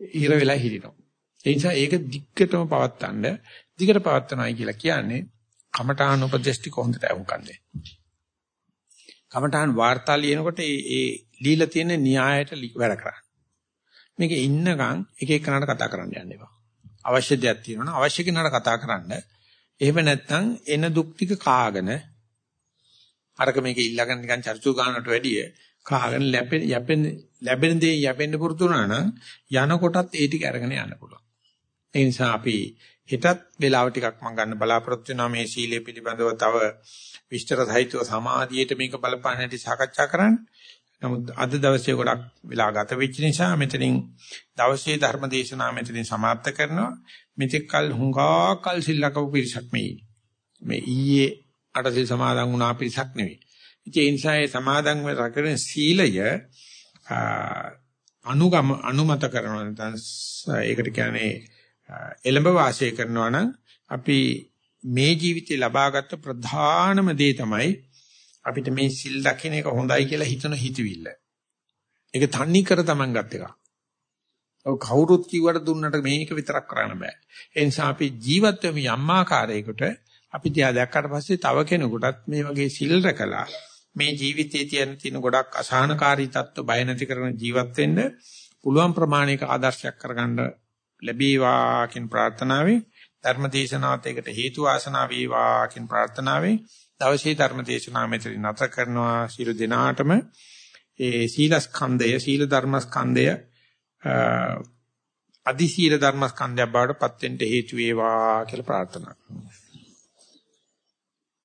හිර වෙලා හිටිනවා. ඒ නිසා ඒක දිග්ගටම පවත්තන්න දිගට පවත්තනයි කියලා කියන්නේ කමඨාන උපදේශටි කොහොමද වුකන්නේ. කමඨාන් වාර්තා ලියනකොට ඒ ඒ ලීලා තියෙන න්‍යායයට වැඩ කරා. මේක ඉන්නකම් එක එකනට කතා කරන්න යන්න එපා. අවශ්‍ය දෙයක් තියෙනවනම් අවශ්‍ය කෙනාට කතා කරන්න. එහෙම නැත්නම් එන දුක් ටික කාගෙන අරක මේක ඊළඟ නිකන් චර්චු ගන්නට වැඩිය කාගෙන ලැබෙන යැපෙන ලැබෙන දේ යැපෙන්න පුරුදු වුණා නම් යනකොටත් ඒ ටික අරගෙන යන්න පුළුවන්. ඒ නිසා අපි හෙටත් වෙලාව ටිකක් මම ගන්න බලාපොරොත්තු වෙනවා මේ සීලය පිළිබඳව තව විස්තර සහිතව සමාධියට මේක බලපාන හැටි සාකච්ඡා කරන්න. නමුත් අද දවසේ ගොඩක් වෙලා ගත වෙච්ච නිසා මෙතනින් දවසේ ධර්ම දේශනාව මෙතනින් સમાપ્ત කරනවා. මෙතෙක් කල් හුඟා කල් සිල්ලකපු පිරිසක් මේ. මේ ඊයේ අටසිල් සමාදන් වුණා පිරිසක් නෙවෙයි. ඒ නිසා ඒ සමාදන් වෙ රැකෙන සීලය අනුගම අනුමත කරනවා නැත්නම් ඒකට කියන්නේ එළඹ වාසය කරනවා නම් අපි මේ ජීවිතේ ලබාගත් ප්‍රධානම දේ තමයි අපිට මේ සිල් දකින්න එක හොඳයි කියලා හිතන හිතවිල්ල. ඒක තන්නේ කර තමන් ගත් එකක්. ඔව් කවුරුත් කිව්වට දුන්නට මේක විතරක් කරන්න බෑ. ඒ නිසා අපි ජීවත් වෙමු යම් ආකාරයකට අපි තියා දැක්කට පස්සේ තව කෙනෙකුටත් මේ වගේ සිල් රැකලා මේ ජීවිතයේ තියෙන තියෙන ගොඩක් අසහනකාරී තත්ත්ව බය නැති කරන ජීවත් වෙන්න පුළුවන් ප්‍රමාණයක ආදර්ශයක් කරගන්න ලැබේවා කියන ප්‍රාර්ථනාවෙන් ධර්ම දේශනාවත් එකට හේතු ආසනාව වේවා කියන ප්‍රාර්ථනාවෙන් දවසේ ධර්ම දේශනාව මෙතන නැත කරනවා. සියලු දෙනාටම ඒ සීලස්කන්ධය සීල ධර්මස්කන්ධය අදි සීල ධර්මස්කන්ධය බවට පත් වෙන්න හේතු වේවා කියලා ප්‍රාර්ථනා කරනවා.